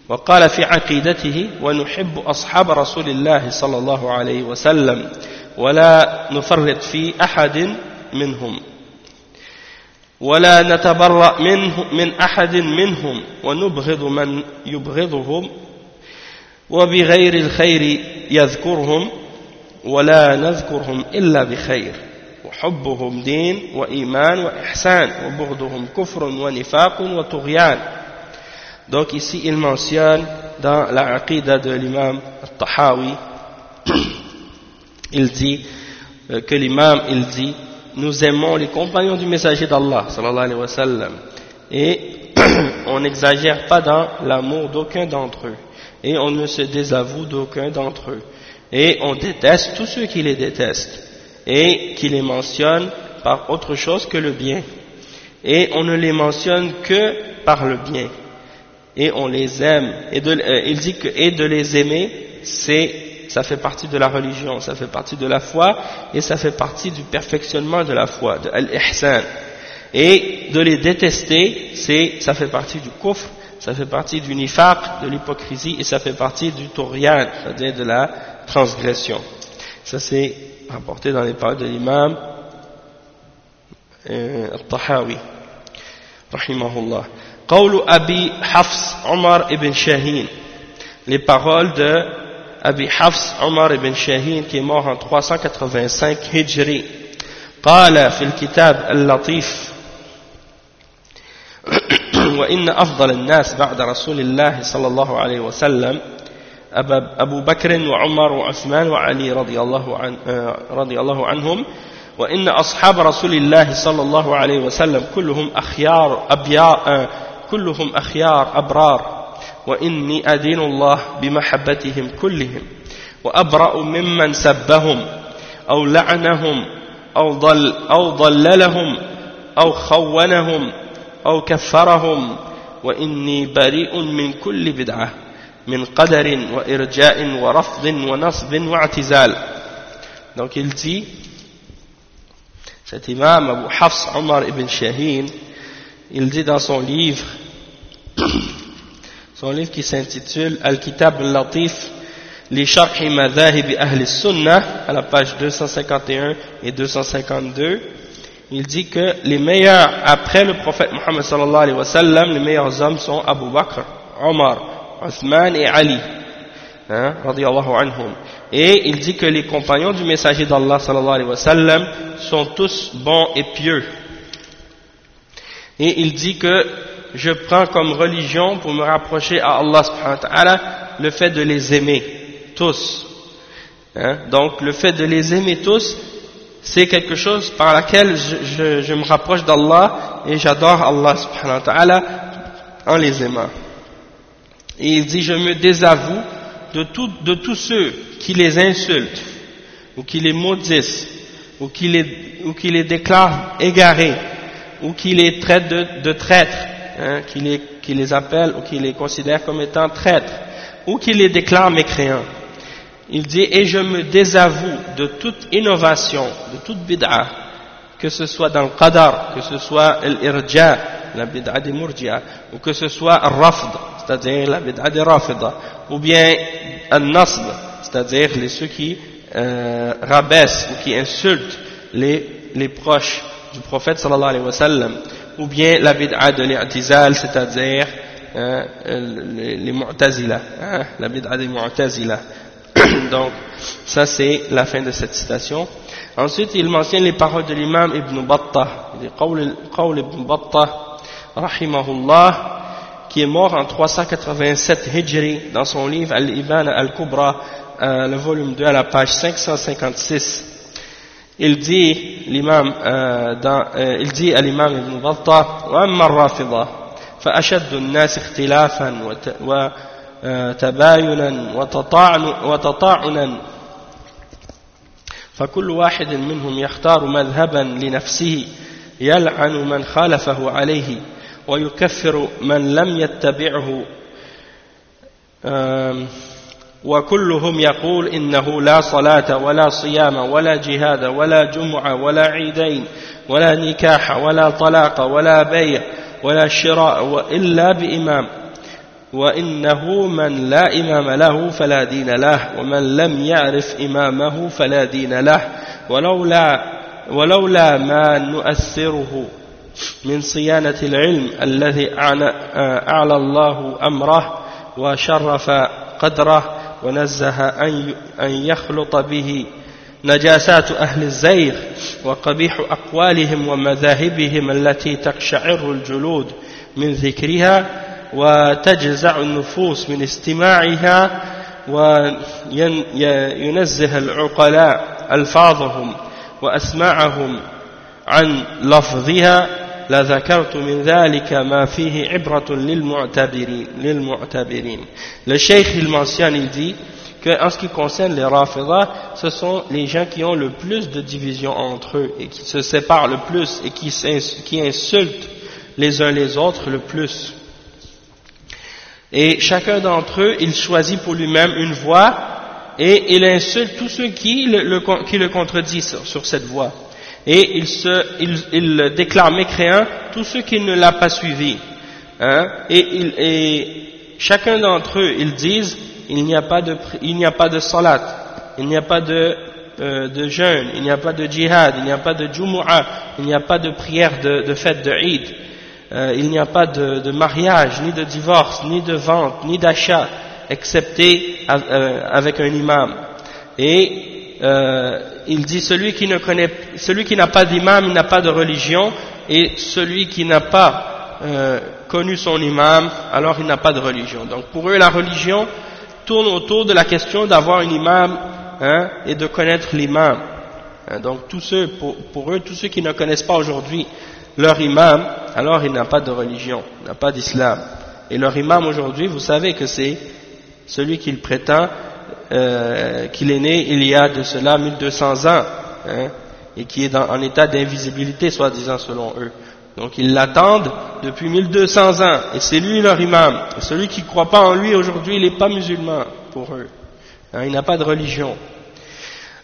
وقال في عقيدته ونحب أصحاب رسول الله صلى الله عليه وسلم ولا نفرط في أحد منهم. ولا نتبرأ منه من أحد منهم ونبغض من يبغضهم. وبغير الخير يذكرهم ولا نذكرهم إلا بخير وحبهم دين وإيمان وإحسان وبغضهم كفر ونفاق وطغيان Donc ici il mentionne dans la aqidah de l'imam al-Tahawi, il dit euh, que l'imam il dit nous aimons les compagnons du messager d'Allah sallallahu alayhi wa sallam et on n'exagère pas dans l'amour d'aucun d'entre eux et on ne se désavoue d'aucun d'entre eux. Et on déteste tous ceux qui les détestent et qui les mentionnent par autre chose que le bien. Et on ne les mentionne que par le bien. Et on les aime. Et de, euh, il dit que et de les aimer, c'est ça fait partie de la religion, ça fait partie de la foi et ça fait partie du perfectionnement de la foi, de al-ihsan. Et de les détester, c'est ça fait partie du kufr ça fait partie du nifaq, de l'hypocrisie, et ça fait partie du tourian, c'est-à-dire de la transgression. Ça c'est rapporté dans les paroles de l'imam euh, al-Tahawi, rahimahullah. قول أبي حفص عمر ibn Shahin, les paroles de Abi Hafs Omar ibn Shahin qui est mort en 385 Hijri قال في الكتاب اللطيف وإن أفضل الناس بعد رسول الله صلى الله عليه وسلم أبو بكر وعمر وعثمان وعلي رضي الله, عن رضي الله عنهم وإن أصحاب رسول الله صلى الله عليه وسلم كلهم أخيار أبيار كلهم أخيار أبرار وإني أدين الله بمحبتهم كلهم وأبرأ ممن سبهم أو لعنهم أو, ضل أو ضللهم أو خونهم أو كفرهم وإني بريء من كل بدعة من قدر وإرجاء ورفض ونصب واعتزال donc il dit cet imam Abu Hafs Omar ibn Shahin il dit dans son livre son livre qui s'intitule Al-Kitab al-Latif li sharhi madhahib ahli sunnah à la page 251 et 252 il dit que les meilleurs, après le prophète Mohammed sallallahu alayhi wa sallam, les meilleurs hommes sont Abu Bakr, Omar, Othman et Ali, hein, anhum. Et il dit que les compagnons du messager d'Allah sallallahu alayhi wa sallam sont tous bons et pieux. Et il dit que je prends comme religion pour me rapprocher à Allah subhanahu wa ta'ala le fait de les aimer, tous. Hein, donc le fait de les aimer tous, c'est quelque chose par laquelle je, me rapproche d'Allah et j'adore Allah subhanahu wa ta'ala en les aimant. Il dit, je me désavoue de, tout, de tous ceux qui les insultent, ou qui les maudissent, ou qui les, ou qui les déclarent égarés, ou qui les traite de, traîtres, hein, qui, les, qui les appelle ou qui les considère comme étant traîtres, ou qui les déclare mécréants. Il dit, et je me désavoue de toute innovation, de toute bid'a, que ce soit dans le qadar, que ce soit l'irja, la bid'a des murji'a, ou que ce soit al-rafd, c'est-à-dire la bid'a des rafida, ou bien al-nasb, c'est-à-dire les ceux qui euh, rabaissent ou qui insultent les, les proches du prophète sallallahu alayhi wa sallam, ou bien la bid'a de l'i'tizal, c'est-à-dire euh, les, les mu'tazila, hein, la bid'a des mu'tazila. Donc, ça c'est la fin de cette citation. Ensuite, il mentionne les paroles de l'imam Ibn Battah. Il dit, Qawl Ibn Battah, rahimahullah, qui est mort en 387 Hijri dans son livre Al-Ibana Al-Kubra, euh, le volume 2 à la page 556. Il dit, l'imam, euh, euh, il dit à l'imam Ibn Battah, وأما الرافضة فأشد الناس اختلافا تباينا وتطاعنا. فكل واحد منهم يختار مذهبا لنفسه يلعن من خالفه عليه ويكفر من لم يتبعه. وكلهم يقول إنه لا صلاة ولا صيام ولا جهاد ولا جمعة ولا عيدين ولا نكاح ولا طلاق ولا بيع ولا شراء إلا بإمام. وإنه من لا إمام له فلا دين له ومن لم يعرف إمامه فلا دين له. ولولا, ولولا ما نؤثره من صيانة العلم الذي أعلى الله أمره وشرف قدره ونزه أن يخلط به نجاسات أهل الزيغ وقبيح أقوالهم ومذاهبهم التي تقشعر الجلود من ذكرها. وتجزع النفوس من استماعها وينزه العقلاء ألفاظهم وأسماعهم عن لفظها لذكرت من ذلك ما فيه عبرة للمعتبرين, للمعتبرين. Le cheikh il mentionne, il dit que en ce qui concerne les rafidah, ce sont les gens qui ont le plus de division entre eux et qui se séparent le plus et qui, qui insultent les uns les autres le plus. Et chacun d'entre eux, il choisit pour lui-même une voie et il insulte tous ceux qui le, contredisent sur, cette voie. Et il, se, il, il déclare mécréant tous ceux qui ne l'ont pas suivi. Hein, et, et chacun d'entre eux, ils disent, il n'y a pas de, il n'y a pas de salat, il n'y a pas de, euh, de jeûne, il n'y a pas de djihad, il n'y a pas de jumu'ah, il n'y a pas de prière de, de fête de Eid. Euh, il n'y a pas de, mariage, ni de divorce, ni de vente, ni d'achat, excepté euh, avec un imam. Et euh, il dit celui qui ne connaît, celui qui n'a pas d'imam, il n'a pas de religion, et celui qui n'a pas connu son imam, alors il n'a pas de religion. Donc pour eux, la religion tourne autour de la question d'avoir un imam hein, et de connaître l'imam. Hein, donc tous ceux, pour eux, tous ceux qui ne connaissent pas aujourd'hui leur imam, alors il n'a pas de religion, n'a pas d'islam. Et leur imam aujourd'hui, vous savez que c'est celui qu'il prétend euh, qu'il est né il y a de cela 1200 ans, hein, et qui est en état d'invisibilité, soi-disant selon eux. Donc ils l'attendent depuis 1200 ans, et c'est lui leur imam. Celui qui ne croit pas en lui aujourd'hui, il n'est pas musulman pour eux. Hein, il n'a pas de religion.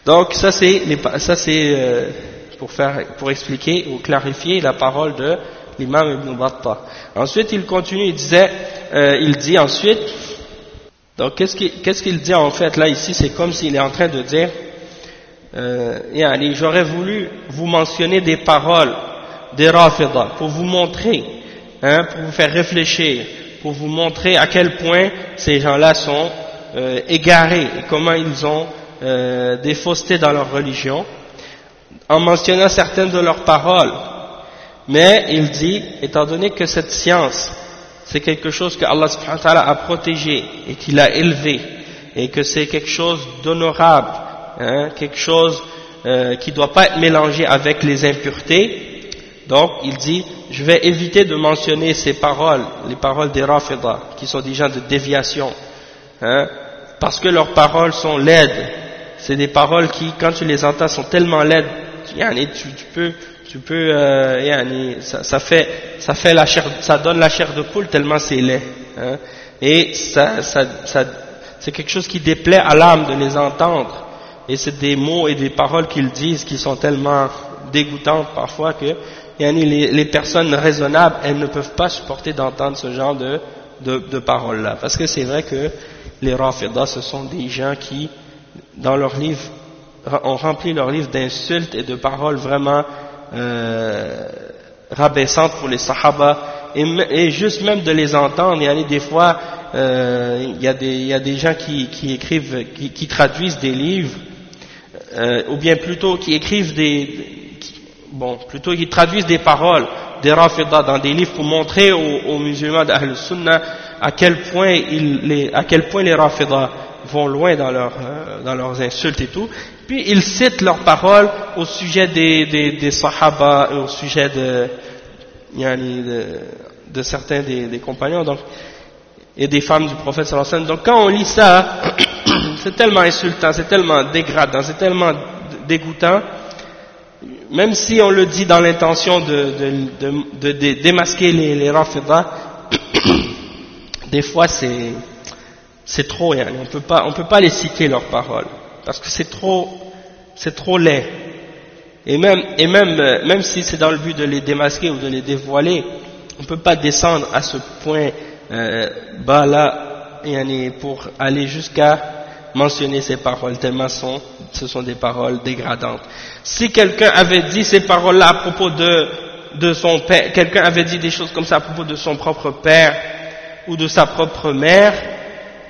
Donc ça c'est euh, pour, faire, pour expliquer ou clarifier la parole de l'imam Ibn Battah. Ensuite, il continue, il disait, euh, il dit ensuite, donc qu'est-ce qu'il dit en fait là ici C'est comme s'il est en train de dire, euh, j'aurais voulu vous mentionner des paroles des Rafidah pour vous montrer, hein, pour vous faire réfléchir, pour vous montrer à quel point ces gens-là sont euh, égarés et comment ils ont euh, des faussetés dans leur religion en mentionnant certaines de leurs paroles. Mais il dit, étant donné que cette science, c'est quelque chose que Allah subhanahu a protégé et qu'il a élevé, et que c'est quelque chose d'honorable, hein, quelque chose euh, qui ne doit pas être mélangé avec les impuretés, donc il dit, je vais éviter de mentionner ces paroles, les paroles des Rafidah, qui sont des gens de déviation, hein, parce que leurs paroles sont laides, c'est des paroles qui, quand tu les entends, sont tellement laides yani, tu, peux, tu peux, euh, yani, ça, fait, ça fait la chair, ça donne la chair de poule tellement c'est laid. Hein, et ça, ça, c'est quelque chose qui déplaît à l'âme de les entendre. Et c'est des mots et des paroles qu'ils disent qui sont tellement dégoûtantes parfois que les, les personnes raisonnables, elles ne peuvent pas supporter d'entendre ce genre de, de, paroles-là. Parce que c'est vrai que les Rafidah, ce sont des gens qui, dans leurs livres, ont rempli leurs livres d'insultes et de paroles vraiment euh, rabaissantes pour les Sahaba. Et, et, juste même de les entendre, il y a des fois, euh, il, y des, il y a des gens qui, écrivent, qui, qui, traduisent des livres, euh, ou bien plutôt qui écrivent des, bon, plutôt qui traduisent des paroles des Rafidah dans des livres pour montrer aux, aux musulmans d'Ahl Sunnah à quel point ils, les, à quel point les Rafidah vont loin dans, leur, euh, dans leurs insultes et tout. Puis ils citent leurs paroles au sujet des, des, des Sahaba, au sujet de, de, certains des, des, compagnons donc, et des femmes du prophète sallallahu alayhi wa sallam. Donc quand on lit ça, c'est tellement insultant, c'est tellement dégradant, c'est tellement dégoûtant même si on le dit dans l'intention de, de, de, de, démasquer les, les Rafidah, des fois c'est c'est trop, hein. on peut pas on peut pas les citer leurs paroles parce que c'est trop c'est trop laid. Et même et même même si c'est dans le but de les démasquer ou de les dévoiler, on peut pas descendre à ce point euh, bas là pour aller jusqu'à mentionner ces paroles tellement sont, ce sont des paroles dégradantes. Si quelqu'un avait dit ces paroles-là à propos de, de son père, quelqu'un avait dit des choses comme ça à propos de son propre père ou de sa propre mère,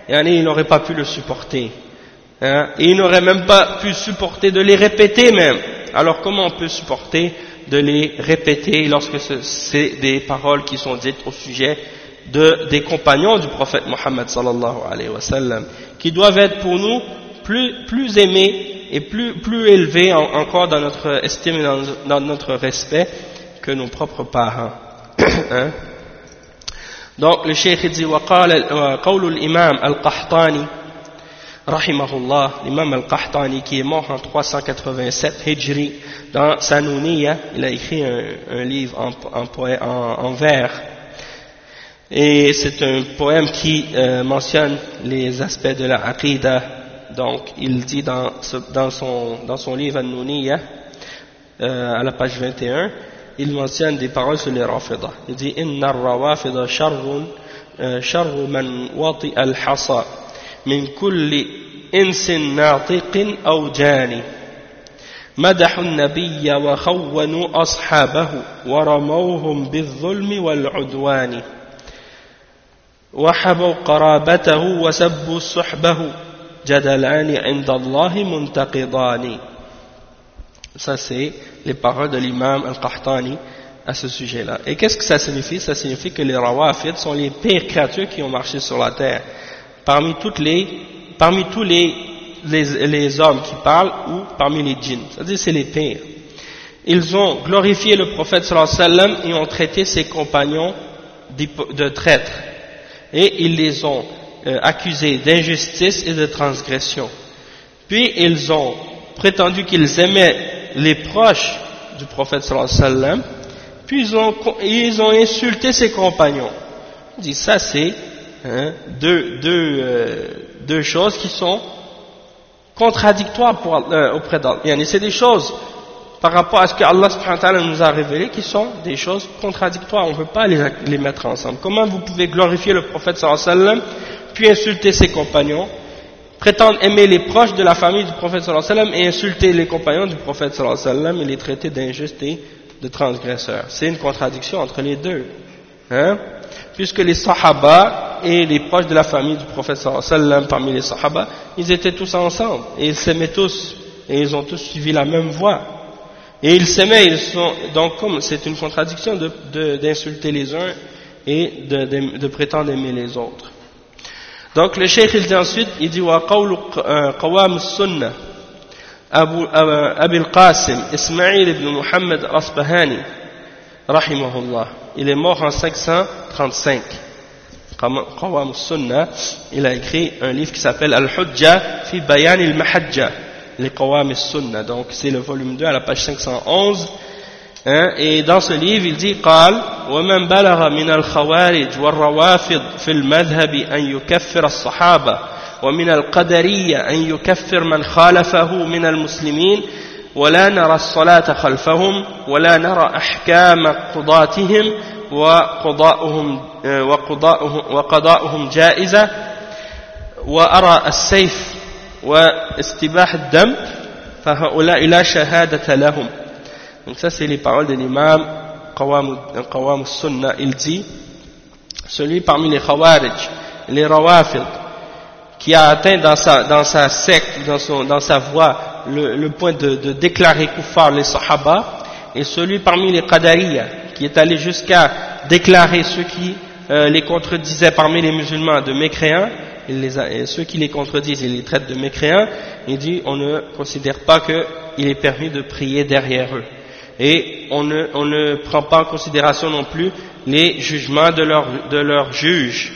il n'aurait pas pu le supporter. Hein, et il n'aurait même pas pu supporter de les répéter même. Alors comment on peut supporter de les répéter lorsque c'est des paroles qui sont dites au sujet de, des compagnons du prophète Mohammed sallallahu alayhi wa sallam qui doivent être pour nous plus, plus aimés et plus, plus élevés en, encore dans notre estime et dans, dans, notre respect que nos propres parents. hein? Donc le cheikh dit وقال l'imam al-Qahtani rahimahullah l'imam al-Qahtani qui est mort en 387 Hijri dans Sanouniya il a écrit un, un livre en, en, en, en vers et c'est un poème qui euh, mentionne les aspects de la aqidah. Donc, il dit dans, dans, son, dans son livre An-Nuniya, euh, à la page 21, il mentionne des paroles sur les Rafidah. Il dit Inna rawafida sharrun euh, sharru man wati al-hasa min kulli insin natiqin aw jani مدحوا النبي وخونوا أصحابه ورموهم بالظلم والعدوان وحبوا قرابته وسبوا صحبه جدلان عند الله منتقضان Ça c'est les paroles de l'imam Al-Qahtani à ce sujet-là. Et qu'est-ce que ça signifie? Ça signifie que les Rawafid sont les pires créatures qui ont marché sur la terre. Parmi, toutes les, parmi tous les, les, les hommes qui parlent ou parmi les djinns. C'est-à-dire c'est les pires. Ils ont glorifié le prophète sallallahu alayhi wa sallam et ont traité ses compagnons de traîtres et ils les ont euh, accusés d'injustice et de transgression. Puis ils ont prétendu qu'ils aimaient les proches du prophète alayhi wa sallam, puis ils ont, ils insulté ses compagnons. On dit ça c'est hein, euh, deux, choses qui sont contradictoires euh, auprès d'Allah. C'est des choses par rapport à ce que Allah nous a révélé qui sont des choses contradictoires. On ne peut pas les, mettre ensemble. Comment vous pouvez glorifier le prophète sallallahu puis insulter ses compagnons, prétendre aimer les proches de la famille du prophète sallallahu et insulter les compagnons du prophète sallallahu et les traiter d'injustes et de transgresseurs C'est une contradiction entre les deux. Hein? Puisque les sahaba et les proches de la famille du prophète sallallahu parmi les sahaba, ils étaient tous ensemble et ils s'aimaient tous et ils ont tous suivi la même voie. Et ils s'aimaient, ils sont, donc comme c'est une contradiction d'insulter de, les uns et de, de, prétendre aimer les autres. Donc le cheikh il dit ensuite, il dit wa qawam sunnah Abu, Abu al-Qasim Ismail ibn Muhammad rahimahullah. Il est mort en 535. Qawam sunnah il a écrit un livre qui s'appelle Al-Hujja fi Bayan al-Mahajja les Qawam Sunna. Donc c'est le volume 2 à la page 511. Hein, et dans ce livre, il dit قال ومن بلغ من الخوارج والروافض في المذهب أن يكفر الصحابة ومن القدرية أن يكفر من خالفه من المسلمين ولا نرى الصلاة خلفهم ولا نرى أحكام قضاتهم وقضاؤهم, وقضاؤهم, وقضاؤهم جائزة. وأرى السيف واستباح الدم فهؤلاء لا شهادة لهم. Donc ça c'est les paroles de l'imam Qawam al-Sunnah. Il dit, celui parmi les Khawarij, les Rawafid, qui a atteint dans sa, dans sa secte, dans, son, dans sa voie, le, le point de, de déclarer kuffar les Sahaba, et celui parmi les Qadariya, qui est allé jusqu'à déclarer ceux qui euh, les contredisaient parmi les musulmans de mécréants, les et ceux qui les contredisent, il les traite de mécréants, il dit on ne considère pas qu'il est permis de prier derrière eux et on ne, on ne, prend pas en considération non plus les jugements de leurs de leur juges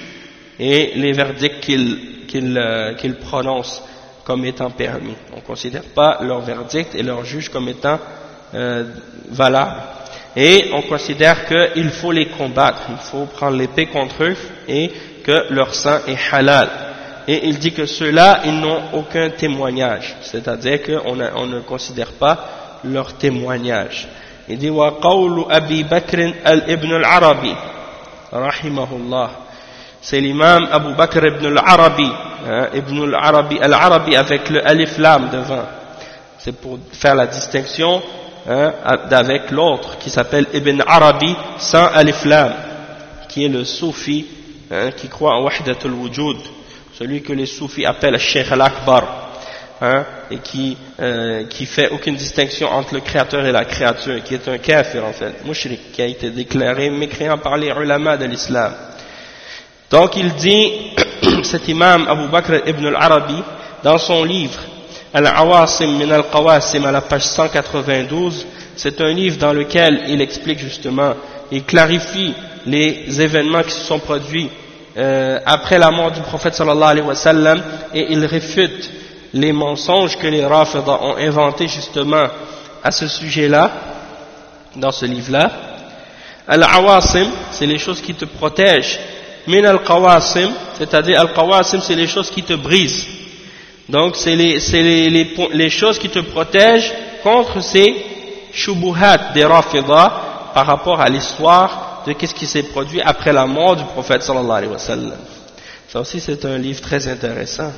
et les verdicts qu'ils qu'ils euh, prononcent comme étant permis. On ne considère pas leurs verdicts et leurs juges comme étant euh, valables. Et on considère qu'il faut les combattre, il faut prendre l'épée contre eux et que leur sang est halal. Et il dit que ceux-là, ils n'ont aucun témoignage, c'est-à-dire qu'on on ne considère pas leur témoignage. Il dit wa qawlu Abi Bakr ibn al-Arabi rahimahullah. C'est l'imam Abu Bakr ibn al-Arabi, hein, ibn al-Arabi, al-Arabi avec le alif lam devant. C'est pour faire la distinction hein, avec l'autre qui s'appelle Ibn Arabi sans alif lam, qui est le soufi hein, qui croit en wahdatul wujud, celui que les soufis appellent Sheikh al-Akbar. Hein, et qui, euh, qui fait aucune distinction entre le créateur et la créature, qui est un kafir en fait, mushrik, qui a été déclaré mécréant par les ulama de l'islam. Donc il dit, cet imam Abu Bakr ibn al-Arabi, dans son livre Al-Awasim min al-Qawasim à la page 192, c'est un livre dans lequel il explique justement, il clarifie les événements qui se sont produits euh, après la mort du prophète sallallahu alayhi wa sallam et il réfute les mensonges que les Rafida ont inventés justement à ce sujet-là, dans ce livre-là. Al-Awasim, c'est les choses qui te protègent. Min al-Qawasim, c'est-à-dire al-Qawasim, c'est les choses qui te brisent. Donc c'est les, les, les, les, choses qui te protègent contre ces shubuhat des Rafida par rapport à l'histoire de qu'est-ce qui s'est produit après la mort du prophète sallallahu alayhi wa sallam. Ça aussi c'est un livre très intéressant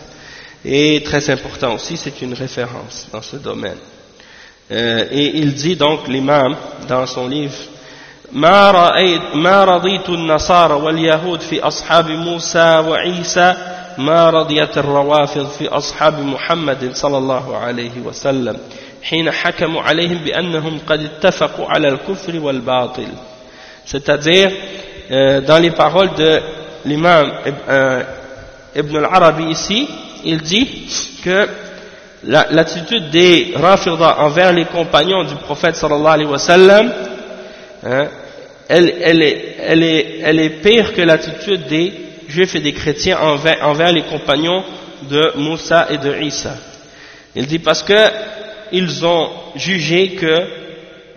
et très important aussi, c'est une référence dans ce domaine. Euh, et il dit donc l'imam dans son livre ما رأيت ما رضيت النصارى واليهود في أصحاب موسى وعيسى ما رضيت الروافض في أصحاب محمد صلى الله عليه وسلم حين حكموا عليهم بأنهم قد اتفقوا على الكفر والباطل c'est-à-dire euh, dans les paroles de l'imam euh, Ibn al-Arabi ici il dit que l'attitude des Rafida envers les compagnons du prophète sallallahu alayhi wa sallam, hein, elle, est, pire que l'attitude des juifs et des chrétiens envers, envers les compagnons de Moussa et de Isa. Il dit parce que ils ont jugé que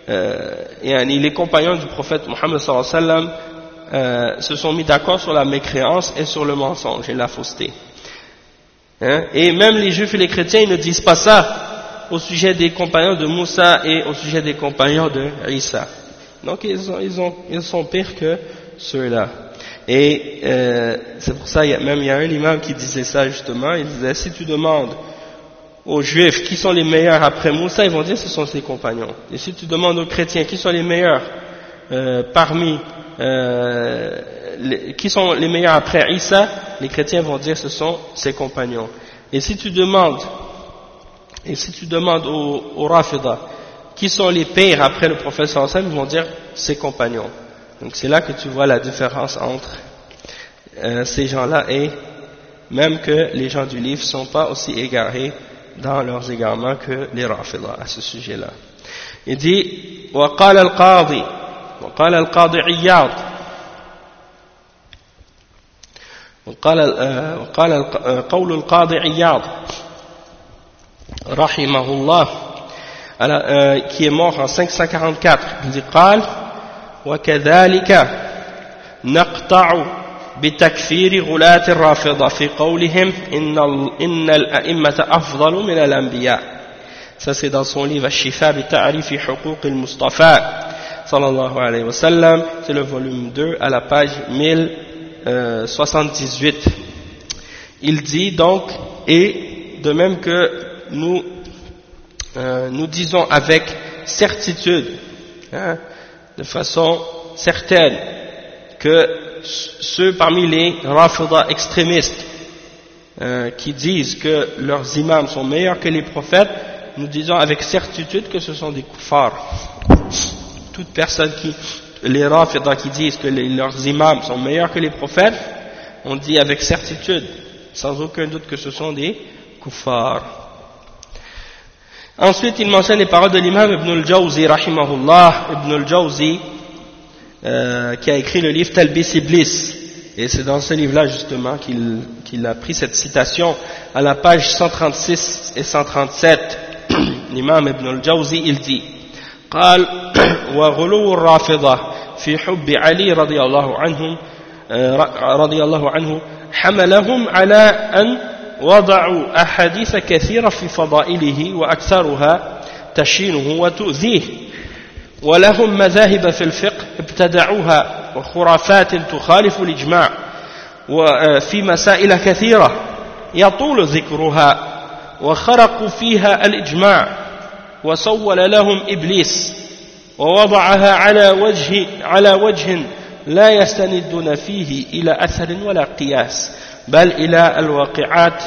euh, les compagnons du prophète Mohammed sallallahu alayhi wa sallam euh, se sont mis d'accord sur la mécréance et sur le mensonge et la fausseté. Hein? Et même les juifs et les chrétiens, ils ne disent pas ça au sujet des compagnons de Moussa et au sujet des compagnons de Isa. Donc ils, ont, ils, ont, ils sont pires que ceux-là. Et euh, c'est pour ça, même il y a un imam qui disait ça justement, il disait, si tu demandes aux juifs qui sont les meilleurs après Moussa, ils vont dire ce sont ses compagnons. Et si tu demandes aux chrétiens qui sont les meilleurs euh, parmi euh, qui sont les meilleurs après Isa, les chrétiens vont dire ce sont ses compagnons. Et si tu demandes, et si tu demandes aux, aux Rafida, qui sont les pires après le prophète sallallahu ils vont dire ses compagnons. Donc c'est là que tu vois la différence entre euh, ces gens-là et même que les gens du livre ne sont pas aussi égarés dans leurs égarements que les Rafida à ce sujet-là. Il dit, وقال القاضي وقال القاضي عياض وقال وقال قول القاضي عياض rahimahullah, euh, qui est mort en 544, il dit قال وكذلك نقطع بتكفير غلاة الرافضة في قولهم إن, إن الأئمة أفضل من الأنبياء. Ça c'est الشفاء بتعريف حقوق المصطفى صلى الله عليه وسلم. C'est le volume 2 à la page 1078 il dit donc et de même que nous euh, nous disons avec certitude hein, de façon certaine que ceux parmi les rafida extrémistes euh, qui disent que leurs imams sont meilleurs que les prophètes, nous disons avec certitude que ce sont des kuffars. Toute personne qui, les rafida qui disent que leurs imams sont meilleurs que les prophètes, on dit avec certitude, sans aucun doute que ce sont des kuffars. Ensuite, il mentionne les paroles de l'imam Ibn al-Jawzi, rahimahullah, Ibn al-Jawzi, euh, qui a écrit le livre Talbis Iblis. Et c'est dans ce livre-là, justement, qu'il qu a pris cette citation à la page 136 et 137. l'imam Ibn al-Jawzi, il dit, قال وغلو الرافضة في حب علي رضي الله عنهم رضي الله عنه حملهم على أن وضعوا أحاديث كثيرة في فضائله وأكثرها تشينه وتؤذيه. ولهم مذاهب في الفقه ابتدعوها وخرافات تخالف الإجماع وفي مسائل كثيرة يطول ذكرها وخرقوا فيها الإجماع. وسول لهم إبليس ووضعها على وجه, على وجه لا يستندون فيه إلى أثر ولا قياس بل إلى الواقعات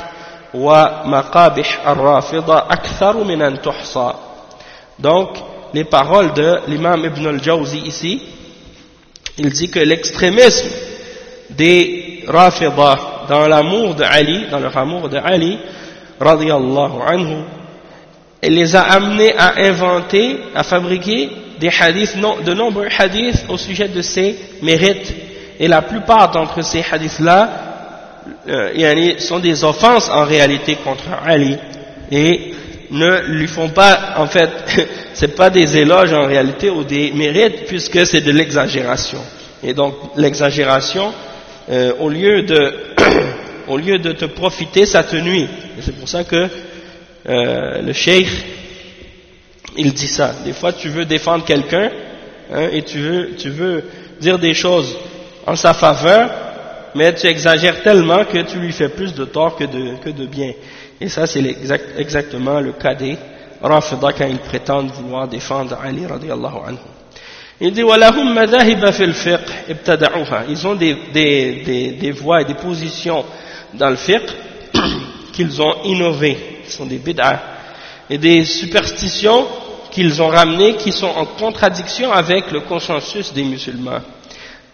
ومقابح الرافضة أكثر من أن تحصى donc les paroles de l'imam Ibn al-Jawzi ici il dit que l'extrémisme des Rafidah dans l'amour de Ali dans leur amour de Ali radiallahu anhu il les a amenés à inventer à fabriquer des hadiths de nombreux hadiths au sujet de ses mérites et la plupart d'entre ces hadiths là euh, sont des offenses en réalité contre Ali et ne lui font pas, en fait, c'est pas des éloges en réalité ou des mérites puisque c'est de l'exagération. Et donc l'exagération, euh, au lieu de au lieu de te profiter, ça te nuit. C'est pour ça que euh, le cheikh, il dit ça. Des fois, tu veux défendre quelqu'un hein, et tu veux, tu veux dire des choses en sa faveur, mais tu exagères tellement que tu lui fais plus de tort que de, que de bien. Et ça, c'est exact, exactement le cas des Rafida quand ils prétendent vouloir défendre Ali radiallahu anhu. Il dit Ils ont des, des, des, des voies et des positions dans le fiqh qu'ils ont innové, qui sont des bid'ah, et des superstitions qu'ils ont ramenées qui sont en contradiction avec le consensus des musulmans.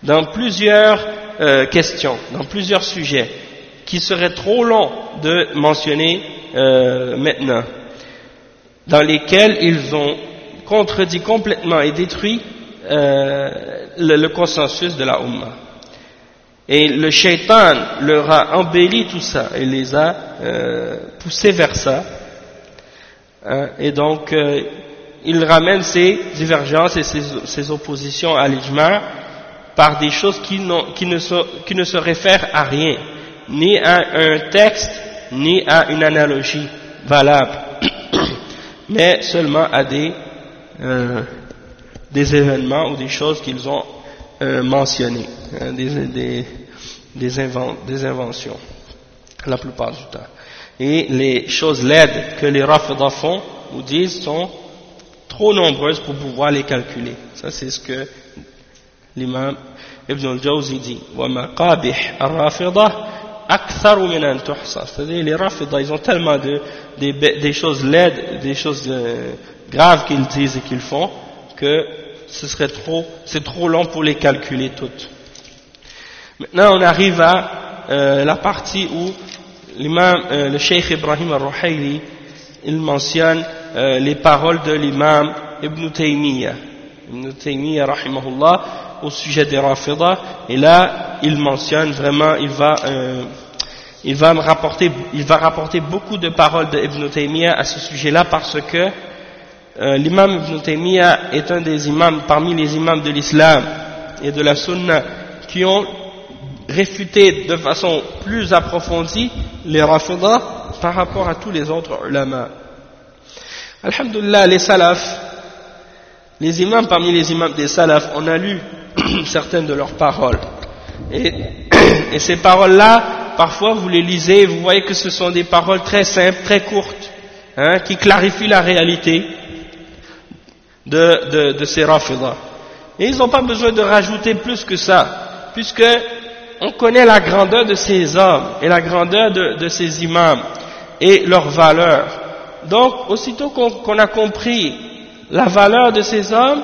Dans plusieurs euh, questions, dans plusieurs sujets, qui seraient trop longs de mentionner euh, maintenant, dans lesquels ils ont contredit complètement et détruit euh, le, le, consensus de la Ummah. Et le shaitan leur a embelli tout ça et les a euh, poussés vers ça. Hein, et donc, euh, il ramène ces divergences et ces, oppositions à l'ijma par des choses qui, ne se, qui ne se réfèrent à rien, ni à un texte, ni à une analogie valable, mais seulement à des, euh, des événements ou des choses qu'ils ont euh, mentionnés, hein, des, des, des, invent, des, inventions, la plupart du temps. Et les choses laides que les rafidah font ou disent sont trop nombreuses pour pouvoir les calculer. Ça, c'est ce que l'imam Ibn al-Jawzi dit. C'est-à-dire, les rafidah, ils ont tellement de, des, des choses laides, des choses euh, graves qu'ils disent et qu'ils font que ce serait trop, c'est trop long pour les calculer toutes. Maintenant on arrive à euh, la partie où l'imam, euh, le Cheikh Ibrahim al-Ruhayli il mentionne euh, les paroles de l'imam Ibn Taymiyyah Ibn Taymiyyah rahimahullah au sujet des Rafidah, et là, il mentionne vraiment, il va il va, me rapporter, il va rapporter beaucoup de paroles de Ibn Taymiyyah à ce sujet-là parce que euh, l'imam Ibn Taymiyyah est un des imams parmi les imams de l'islam et de la sunna qui ont réfuté de façon plus approfondie les rafidah par rapport à tous les autres ulama. Alhamdulillah, les salafs, les imams parmi les imams des salafs, on a lu certaines de leurs paroles. Et, ces paroles-là, parfois vous les lisez, vous voyez que ce sont des paroles très simples, très courtes, hein, qui clarifient la réalité de, de, de ces rafidah. Et ils n'ont pas besoin de rajouter plus que ça, puisque on connaît la grandeur de ces hommes et la grandeur de, de ces imams et leur valeur. Donc, aussitôt qu'on a compris la valeur de ces hommes,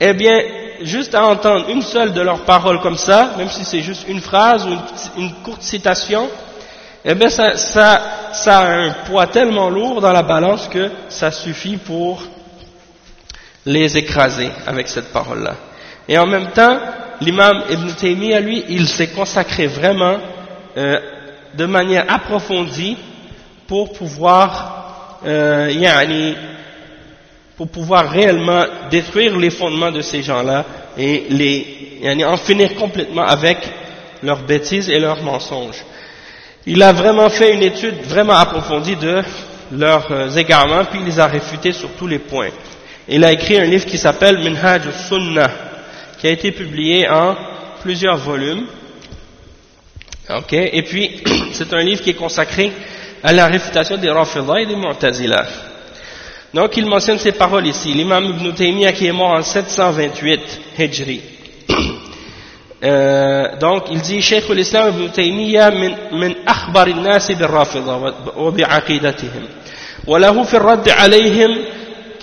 eh bien, juste à entendre une seule de leurs paroles comme ça, même si c'est juste une phrase ou une, courte citation, eh bien, ça, ça, ça a un poids tellement lourd dans la balance que ça suffit pour les écraser avec cette parole-là. Et en même temps, l'imam Ibn Taymiyyah, lui, il s'est consacré vraiment euh, de manière approfondie pour pouvoir, euh, yani, pour pouvoir réellement détruire les fondements de ces gens-là et les, yani, en finir complètement avec leurs bêtises et leurs mensonges. Il a vraiment fait une étude vraiment approfondie de leurs euh, égarements, puis il les a réfutés sur tous les points Il a écrit un livre qui s'appelle Minhaj sunnah qui a été publié en plusieurs volumes. Ok, et puis c'est un livre qui est consacré à la réfutation des Rafidah et des Mu'tazila. Donc il mentionne ces paroles ici. L'imam Ibn Taymiyyah qui est mort en 728 Hijri. Euh, donc il dit Cheikh l'Islam Ibn Taymiyyah min, min أخبر الناس بالرافضة وبعقيدتهم وله في الرد عليهم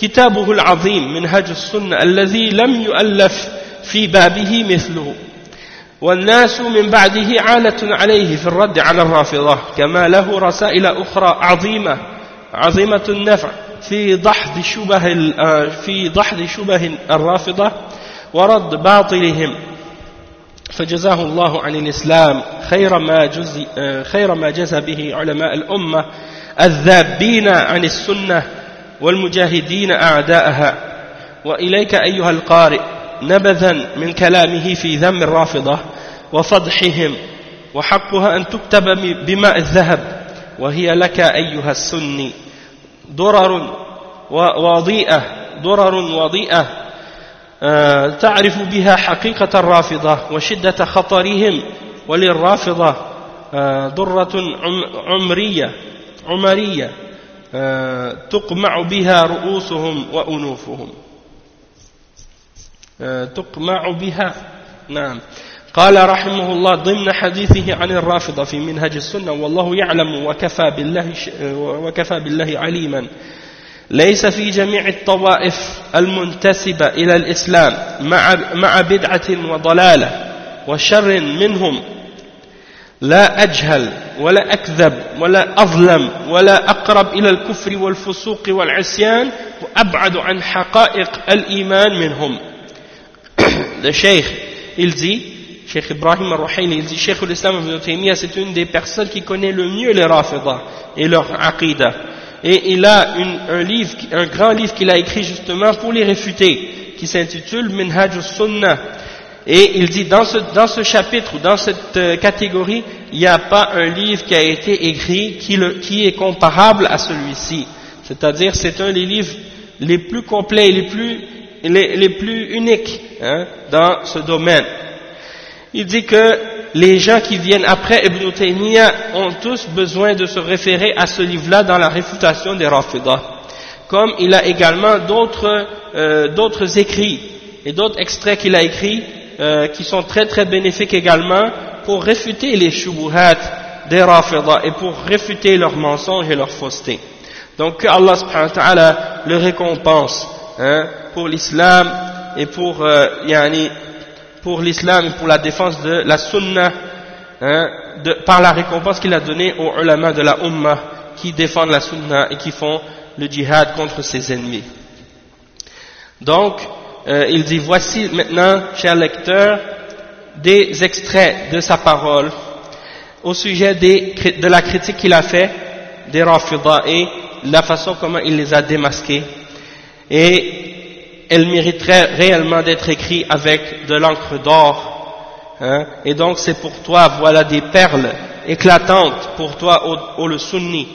كتابه العظيم منهج السنة الذي لم يؤلف في بابه مثله. والناس من بعده عالة عليه في الرد على الرافضة كما له رسائل أخرى عظيمة عظيمة النفع في دحض شبه آه، في دحض شبه الرافضة ورد باطلهم. فجزاه الله عن الإسلام خير ما جزي آه، خير ما جزى به علماء الأمة الذابين عن السنة والمجاهدين أعداءها. وإليك أيها القارئ نبذا من كلامه في ذم الرافضة وفضحهم وحقها أن تكتب بماء الذهب. وهي لك أيها السني درر وضيئة درر وضيئة آه، تعرف بها حقيقة الرافضة وشدة خطرهم. وللرافضة آه، درة عمرية عمرية. تقمع بها رؤوسهم وأنوفهم. آه، تقمع بها. نعم. قال رحمه الله ضمن حديثه عن الرافضة في منهج السنة والله يعلم وكفى بالله, وكفى بالله عليما. ليس في جميع الطوائف المنتسبة إلى الإسلام مع, مع بدعة وضلالة وشر منهم لا أجهل ولا أكذب ولا أظلم ولا أقرب إلى الكفر والفسوق والعصيان وأبعد عن حقائق الإيمان منهم il dit, Cheikh Ibrahim al-Ruhayli, il dit, Cheikh l'Islam ibn Taymiyyah, c'est une des personnes qui connaît le mieux les Rafidah et leur aqidah. Et il a une, un livre, un grand livre qu'il a écrit justement pour les réfuter, qui s'intitule Minhaj sunnah Et il dit, dans ce, dans ce chapitre, dans cette euh, catégorie, il n'y a pas un livre qui a été écrit qui, le, qui est comparable à celui-ci. C'est-à-dire, c'est un des livres les plus complets, les plus les, les plus uniques hein, dans ce domaine. Il dit que les gens qui viennent après Ibn ont tous besoin de se référer à ce livre-là dans la réfutation des Rafidah. Comme il a également d'autres euh, écrits et d'autres extraits qu'il a écrits euh, qui sont très très bénéfiques également pour réfuter les shubuhat des Rafidah et pour réfuter leurs mensonges et leurs faussetés. Donc que Allah subhanahu wa ta'ala le récompense hein, pour l'islam et pour, euh, yani, pour l'islam pour la défense de la sunna hein, par la récompense qu'il a donnée aux ulama de la ummah qui défendent la sunna et qui font le djihad contre ses ennemis. Donc, euh, il dit, voici maintenant, chers lecteurs, des extraits de sa parole au sujet de la critique qu'il a fait des Rafida et la façon comment il les a démasqués. Et elle mériterait réellement d'être écrite avec de l'encre d'or. Hein. Et donc c'est pour toi, voilà des perles éclatantes pour toi, au, le sunni,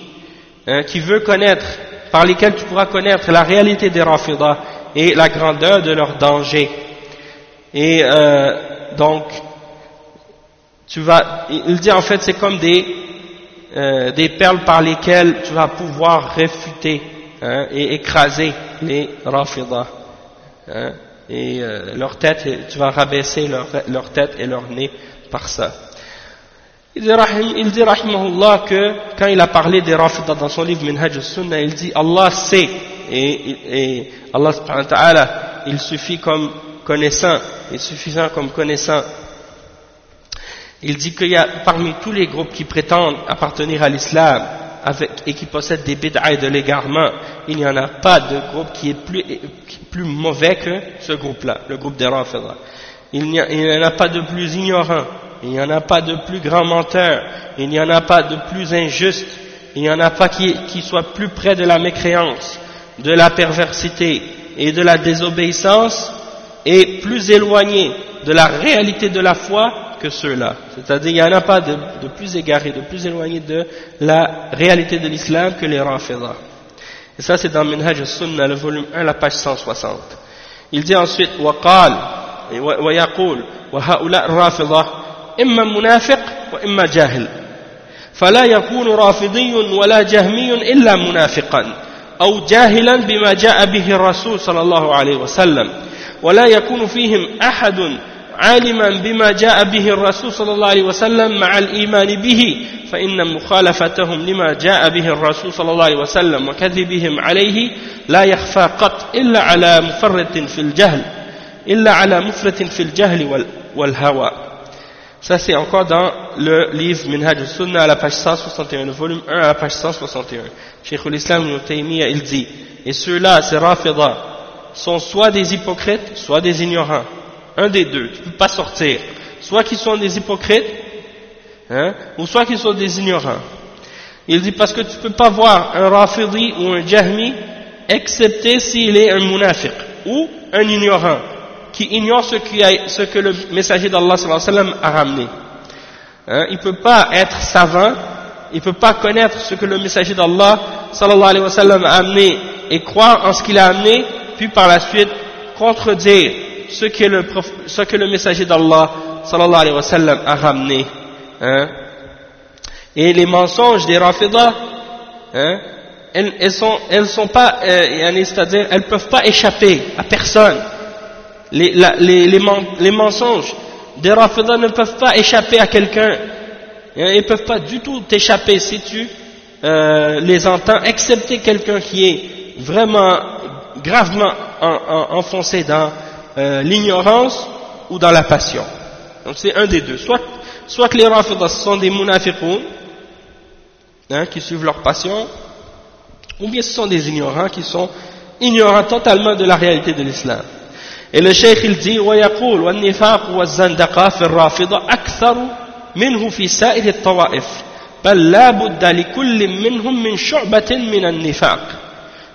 hein, qui veut connaître, par lesquelles tu pourras connaître la réalité des Rafida et la grandeur de leur danger. Et euh, donc, tu vas, il dit en fait c'est comme des, euh, des perles par lesquelles tu vas pouvoir réfuter hein, et écraser les Rafidah. Hein, et euh, leur tête, tu vas rabaisser leur, leur, tête et leur nez par ça. Il dit, il dit rahimahullah que quand il a parlé des Rafidah dans son livre Minhaj al-Sunnah, il dit Allah sait et, et Allah subhanahu wa ta'ala, il suffit comme connaissant, est suffisant comme connaissant il dit qu'il y a parmi tous les groupes qui prétendent appartenir à l'islam et qui possèdent des bid'a et de l'égarement, il n'y en a pas de groupe qui est plus, plus mauvais que ce groupe-là, le groupe des Rafidha. Il n'y en a pas de plus ignorant, il n'y en a pas de plus grand menteur, il n'y en a pas de plus injuste, il n'y en a pas qui, qui soit plus près de la mécréance, de la perversité et de la désobéissance et plus éloigné de la réalité de la foi que ceux-là. C'est-à-dire, il n'y en a pas de, plus égaré, de plus éloigné de la réalité de l'islam que les Rafidah. Et ça, c'est dans Minhaj al-Sunnah, le volume 1, la page 160. Il dit ensuite, وقال ويقول وهؤلاء الرافضة إما منافق وإما جاهل. فلا يكون رافضي ولا جهمي إلا منافقا أو جاهلا بما جاء به الرسول صلى الله عليه وسلم. ولا يكون فيهم أحد عالما بما جاء به الرسول صلى الله عليه وسلم مع الإيمان به فإن مخالفتهم لما جاء به الرسول صلى الله عليه وسلم وكذبهم عليه لا يخفى قط إلا على مفرط في الجهل إلا على مفرط في الجهل والهوى. Ça c'est encore dans le livre Minhaj al-Sunnah à la page 161, le volume 1 à la page 161. Cheikh l'Islam Ibn Taymiyyah il dit, et ceux-là, ces Rafidah, sont soit des hypocrites, soit des ignorants. un des deux, tu ne peux pas sortir. Soit qu'ils sont des hypocrites, hein, ou soit qu'ils sont des ignorants. Il dit parce que tu ne peux pas voir un rafidi ou un jahmi, excepté s'il est un munafiq, ou un ignorant, qui ignore ce, qui a, ce que le messager d'Allah a ramené. Hein, il ne peut pas être savant, il ne peut pas connaître ce que le messager d'Allah a amené et croire en ce qu'il a amené, puis par la suite contredire ce que le, ce que le messager d'Allah a ramené. Hein. Et les mensonges des Rafidah, hein, elles, elles, sont, elles sont pas, euh, c'est-à-dire, elles peuvent pas échapper à personne. Les, mensonges des Rafidah ne peuvent pas échapper à quelqu'un. Hein, ils ne peuvent pas du tout t'échapper si tu euh, les entends, excepté quelqu'un qui est vraiment gravement enfoncé dans euh, l'ignorance ou dans la passion. Donc c'est un des deux. Soit, les rafidas sont des munafiqoun, hein, qui suivent leur passion, ou bien ce sont des ignorants qui sont ignorants totalement de la réalité de l'islam. Et le cheikh il dit ويقول والنفاق والزندقة في الرافضة أكثر منه في سائر الطوائف بل لا بد لكل منهم من شعبة من النفاق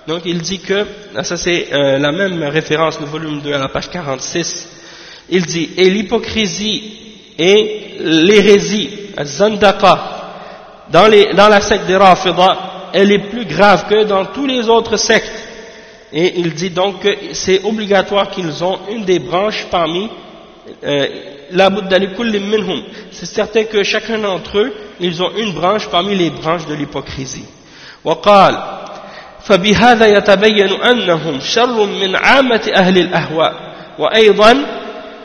donc il dit que, ça c'est euh, la même référence, le volume 2 à la page 46, il dit, et l'hypocrisie et l'hérésie, zandaka, dans, dans la secte des Rafida, elle est plus grave que dans tous les autres sectes. Et il dit donc que c'est obligatoire qu'ils ont une des branches parmi euh, la minhum. C'est certain que chacun d'entre eux, ils ont une branche parmi les branches de l'hypocrisie. فبهذا يتبين أنهم شر من عامة أهل الأهواء وأيضا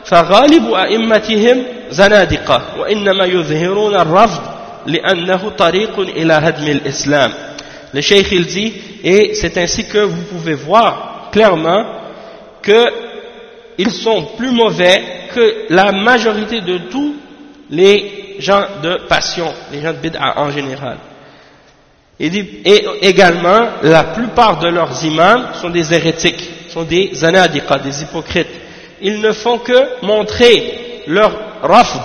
فغالب أئمتهم زنادقة وإنما يظهرون الرفض لأنه طريق إلى هدم الإسلام le Cheikh il dit, et c'est ainsi que vous pouvez voir clairement qu'ils sont plus mauvais que la majorité de tous les gens de passion, les gens de bid'a en général. Et, également, la plupart de leurs imams sont des hérétiques, sont des anadiqa, des hypocrites. Ils ne font que montrer leur rafd,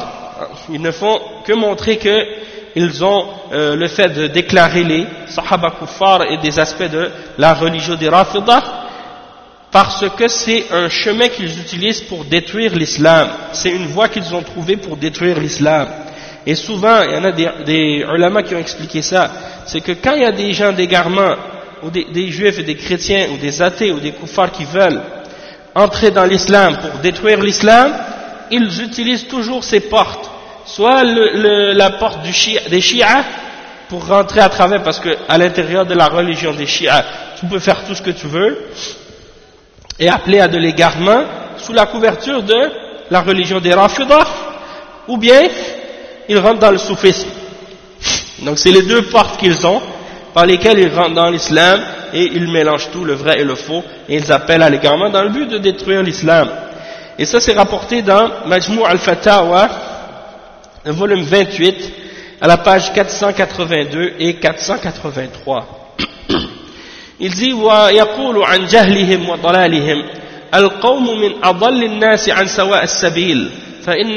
ils ne font que montrer que ils ont euh, le fait de déclarer les Sahaba Kuffar et des aspects de la religion des Rafidah parce que c'est un chemin qu'ils utilisent pour détruire l'islam. C'est une voie qu'ils ont trouvée pour détruire l'islam. Et souvent, il y en a des, des qui ont expliqué ça, c'est que quand il y a des gens d'égarement, ou des, des, juifs et des chrétiens, ou des athées, ou des koufars qui veulent entrer dans l'islam pour détruire l'islam, ils utilisent toujours ces portes. Soit le, la porte du des chiites, pour rentrer à travers, parce qu'à l'intérieur de la religion des chiites, tu peux faire tout ce que tu veux, et appeler à de l'égarement sous la couverture de la religion des Rafidah, ou bien ils rentrent dans le soufisme. Donc c'est les deux portes qu'ils ont par lesquelles ils rentrent dans l'islam et ils mélangent tout, le vrai et le faux, et ils appellent à l'égarement dans le but de détruire l'islam. Et ça c'est rapporté dans Majmou al-Fatawa, volume 28, à la page 482 et 483. Il dit ويقول عن جهلهم وضلالهم القوم من أضل الناس عن سواء السبيل فإن,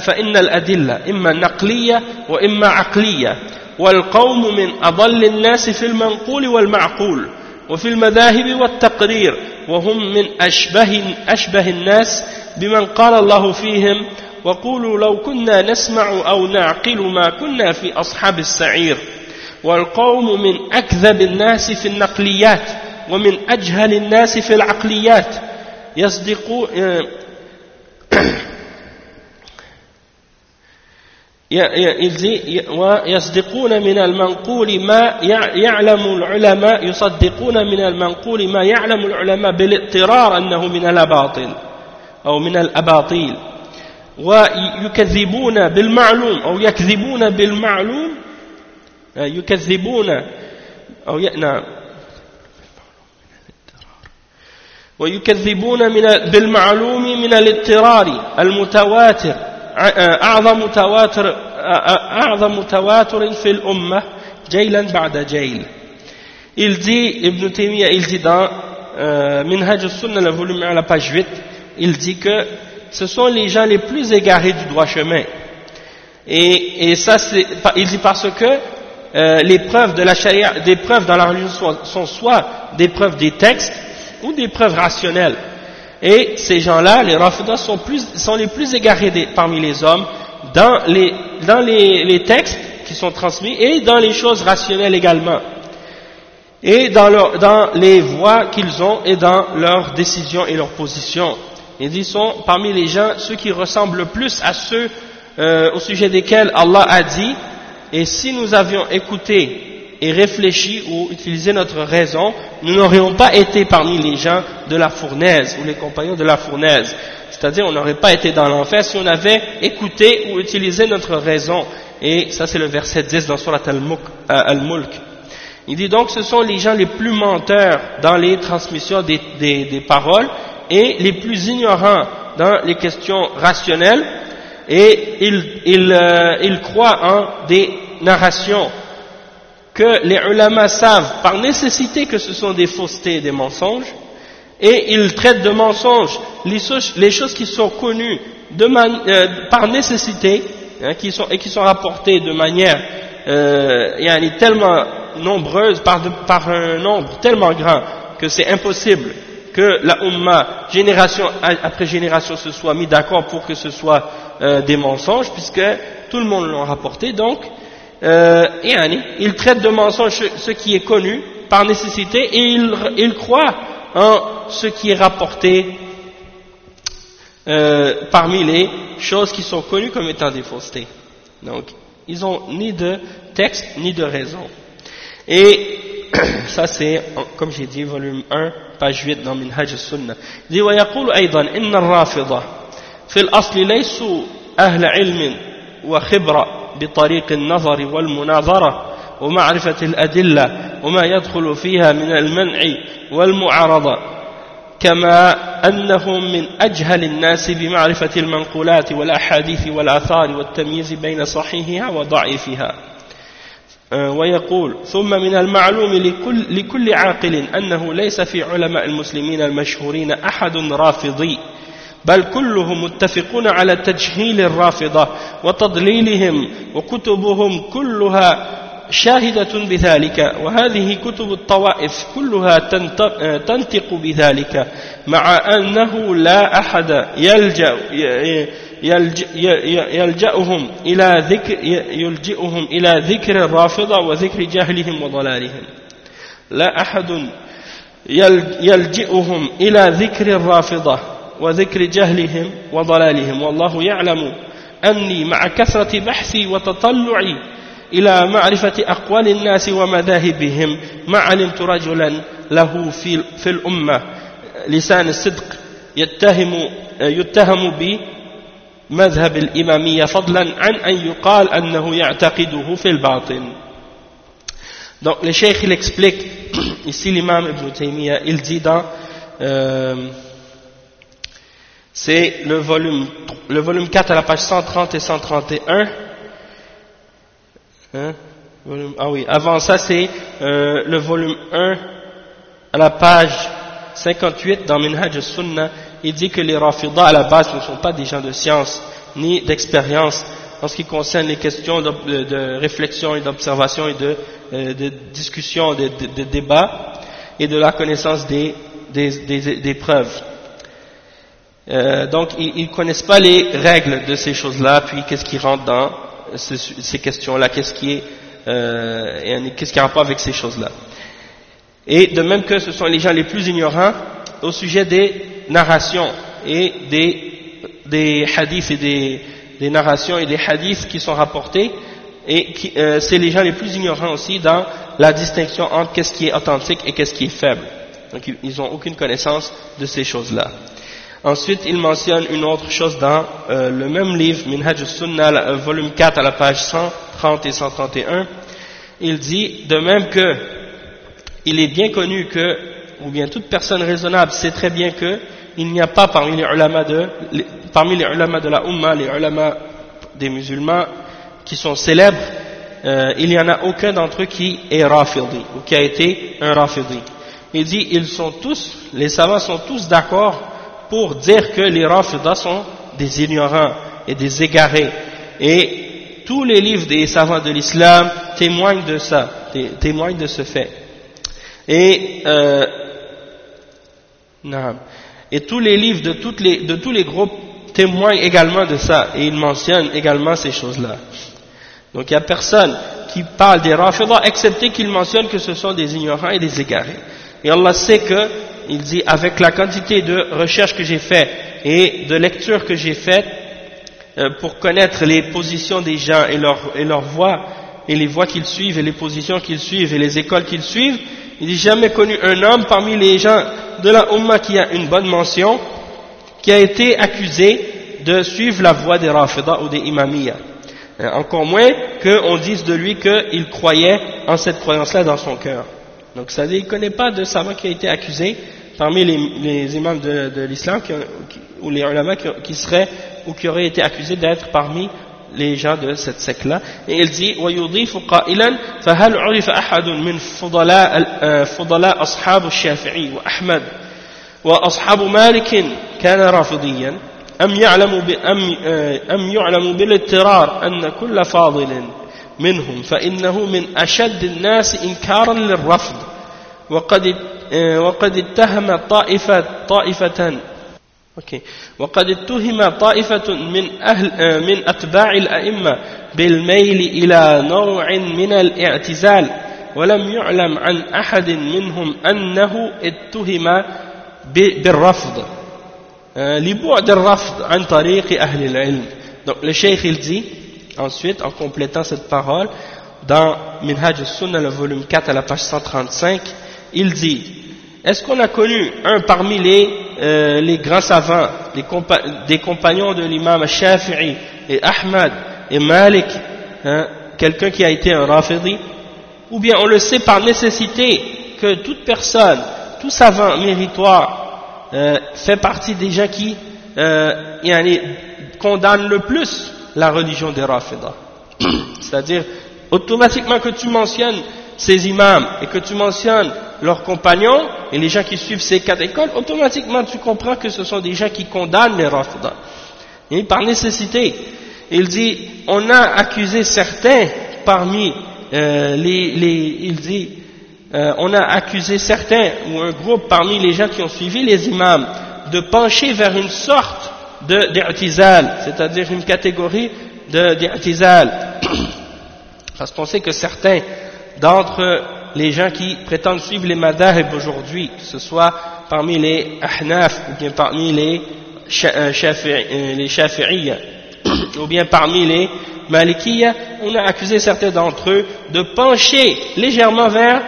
فإن الأدلة إما نقلية وإما عقلية والقوم من أضل الناس في المنقول والمعقول وفي المذاهب والتقرير وهم من أشبه, أشبه الناس بمن قال الله فيهم وقولوا لو كنا نسمع أو نعقل ما كنا في أصحاب السعير. والقوم من أكذب الناس في النقليات ومن أجهل الناس في العقليات. يصدقون ويصدقون من المنقول ما يعلم العلماء يصدقون من المنقول ما يعلم العلماء بالاضطرار أنه من الأباطل أو من الأباطيل. ويكذبون بالمعلوم أو يكذبون بالمعلوم يكذبون أو نعم. ويكذبون من بالمعلوم من الاضطرار المتواتر أعظم تواتر أعظم تواتر في الأمة جيلا بعد جيل. Il dit Ibn Taymiyyah il dit dans euh, Minhaj al-Sunnah le volume 1 à la page 8 il dit que ce sont les gens les plus égarés du droit chemin et, et ça c'est il dit parce que euh, les preuves de la charia, des preuves dans la religion sont, soit des preuves des textes ou des preuves rationnelles et ces gens-là, les Rafidah, sont, les plus égarés parmi les hommes dans, les, textes qui sont transmis et dans les choses rationnelles également. Et dans, dans les voies qu'ils ont et dans leurs décisions et leurs positions. Ils sont parmi les gens ceux qui ressemblent le plus à ceux euh, au sujet desquels Allah a dit et si nous avions écouté et réfléchi ou utilisé notre raison, nous n'aurions pas été parmi les gens de la fournaise ou les compagnons de la fournaise. C'est-à-dire, on n'aurait pas été dans l'enfer si on avait écouté ou utilisé notre raison. Et ça, c'est le verset 10 dans Surat euh, Al-Mulk. Il dit donc, ce sont les gens les plus menteurs dans les transmissions des, des, paroles et les plus ignorants dans les questions rationnelles et ils, euh, croient en des narrations que les ulama savent par nécessité que ce sont des faussetés et des mensonges, et ils traitent de mensonges les, choses qui sont connues euh, par nécessité, hein, qui sont, et qui sont rapportées de manière euh, tellement nombreuse, par, un nombre tellement grand, que c'est impossible que la Ummah, génération après génération, se soit mis d'accord pour que ce soit euh, des mensonges, puisque tout le monde l'a rapporté, donc euh, il traite de mensonge ce qui est connu par nécessité et il, il croit en ce qui est rapporté euh, parmi les choses qui sont connues comme étant des faussetés. Donc, ils n'ont ni de texte ni de raison. Et ça c'est, comme j'ai dit, volume 1, page 8 dans Minhaj al-Sunnah. Il dit, ويقول أيضا إن الرافضة في الأصل ليسوا أهل علم وخبرة بطريق النظر والمناظرة ومعرفة الأدلة وما يدخل فيها من المنع والمعارضة كما أنهم من أجهل الناس بمعرفة المنقولات والأحاديث والآثار والتمييز بين صحيحها وضعيفها ويقول ثم من المعلوم لكل, لكل عاقل أنه ليس في علماء المسلمين المشهورين أحد رافضي بل كلهم متفقون على تجهيل الرافضة وتضليلهم وكتبهم كلها شاهدة بذلك وهذه كتب الطوائف كلها تنطق بذلك مع أنه لا أحد يلجأ يلجأهم إلى ذكر يلجئهم إلى ذكر الرافضة وذكر جهلهم وضلالهم. لا أحد يلجئهم إلى ذكر الرافضة وذكر جهلهم وضلالهم. والله يعلم أني مع كثرة بحثي وتطلعي إلى معرفة أقوال الناس ومذاهبهم ما علمت رجلا له في, في الأمة. لسان الصدق يتهم يتهم بمذهب الإمامية فضلا عن أن يقال أنه يعتقده في الباطن Donc le cheikh il explique, ici l'imam Ibn Taymiyyah, il dit dans, euh, c'est le volume, le volume 4 à la page 130 et 131, Hein? Ah oui, avant ça c'est euh, le volume 1 à la page 58 dans Minhaj al-Sunnah, il dit que les Rafidah à la base ne sont pas des gens de science ni d'expérience en ce qui concerne les questions de, réflexion et d'observation et de, euh, discussion, de, débat et de la connaissance des, preuves. Euh, donc ils ne connaissent pas les règles de ces choses-là, puis qu'est-ce qui rentre dans ces questions-là, qu'est-ce qui est, euh, qu'est-ce qui a rapport avec ces choses-là. Et de même que ce sont les gens les plus ignorants au sujet des narrations et des, hadiths et des, narrations et des hadiths qui sont rapportés, et euh, c'est les gens les plus ignorants aussi dans la distinction entre qu'est-ce qui est authentique et qu'est-ce qui est faible. Donc ils n'ont aucune connaissance de ces choses-là. Ensuite, il mentionne une autre chose dans euh, le même livre, Minhaj al-Sunnah, euh, volume 4, à la page 130 et 131. Il dit, de même que il est bien connu que, ou bien toute personne raisonnable sait très bien que il n'y a pas parmi les ulama de, parmi les ulama de la Ummah, les ulama des musulmans qui sont célèbres, euh, il n'y en a aucun d'entre eux qui est rafidi, ou qui a été un rafidi. Il dit, ils sont tous, les savants sont tous d'accord pour dire que les Rafidah sont des ignorants et des égarés. Et tous les livres des savants de l'islam témoignent de ça, témoignent de ce fait. Et, euh, et tous les livres de, toutes les, de tous les groupes témoignent également de ça, et ils mentionnent également ces choses-là. Donc il n'y a personne qui parle des Rafidah, excepté qu'il mentionne que ce sont des ignorants et des égarés. Et Allah sait que il dit avec la quantité de recherches que j'ai faites et de lectures que j'ai faites euh, pour connaître les positions des gens et leurs et leur voix et les voies qu'ils suivent et les positions qu'ils suivent et les écoles qu'ils suivent, il dit jamais connu un homme parmi les gens de la Ummah qui a une bonne mention qui a été accusé de suivre la voie des Rafida ou des Imamiyya. Euh, encore moins qu'on dise de lui qu'il croyait en cette croyance-là dans son cœur. Donc ça veut dire qu'il ne connaît pas de savant qui a été accusé parmi les, imams de, l'islam ou les ulama qui, qui, ou qui auraient été accusés d'être parmi les gens de cette secte-là. Et il dit ويضيف قائلا فهل عرف أحد من فضلاء فضلاء أصحاب الشافعي وأحمد وأصحاب مالك كان رافضيا أم يعلم أم أم يعلم بالاضطرار أن كل فاضل منهم فإنه من أشد الناس إنكارا للرفض وقد وقد اتهم طائفة طائفة وقد اتهم طائفة من أهل من أتباع الأئمة بالميل إلى نوع من الاعتزال ولم يعلم عن أحد منهم أنه اتهم بالرفض لبعد الرفض عن طريق أهل العلم donc le cheikh il dit ensuite, en complétant cette parole, dans Minhaj al-Sunnah, le volume 4 à la page 135, il dit Est-ce qu'on a connu un parmi les, euh, les grands savants, les des compagnons de l'imam Shafi'i et Ahmad et Malik, hein, quelqu'un qui a été un Rafidi Ou bien on le sait par nécessité que toute personne, tout savant méritoire euh, fait partie des gens qui euh, condamnent le plus la religion des Rafida. C'est-à-dire, automatiquement que tu mentionnes ces imams et que tu mentionnes leurs compagnons et les gens qui suivent ces quatre écoles, automatiquement tu comprends que ce sont des gens qui condamnent les Rafida. Et par nécessité, il dit, on a accusé certains parmi euh, les, les, il dit, euh, on a accusé certains ou un groupe parmi les gens qui ont suivi les imams de pencher vers une sorte de d'irtizal, c'est-à-dire une catégorie de d'irtizal. Parce qu'on sait que certains d'entre les gens qui prétendent suivre les madahib aujourd'hui, que ce soit parmi les ahnaf ou bien parmi les euh, shafi'iyya ou bien parmi les malikiyya, on a accusé certains d'entre eux de pencher légèrement vers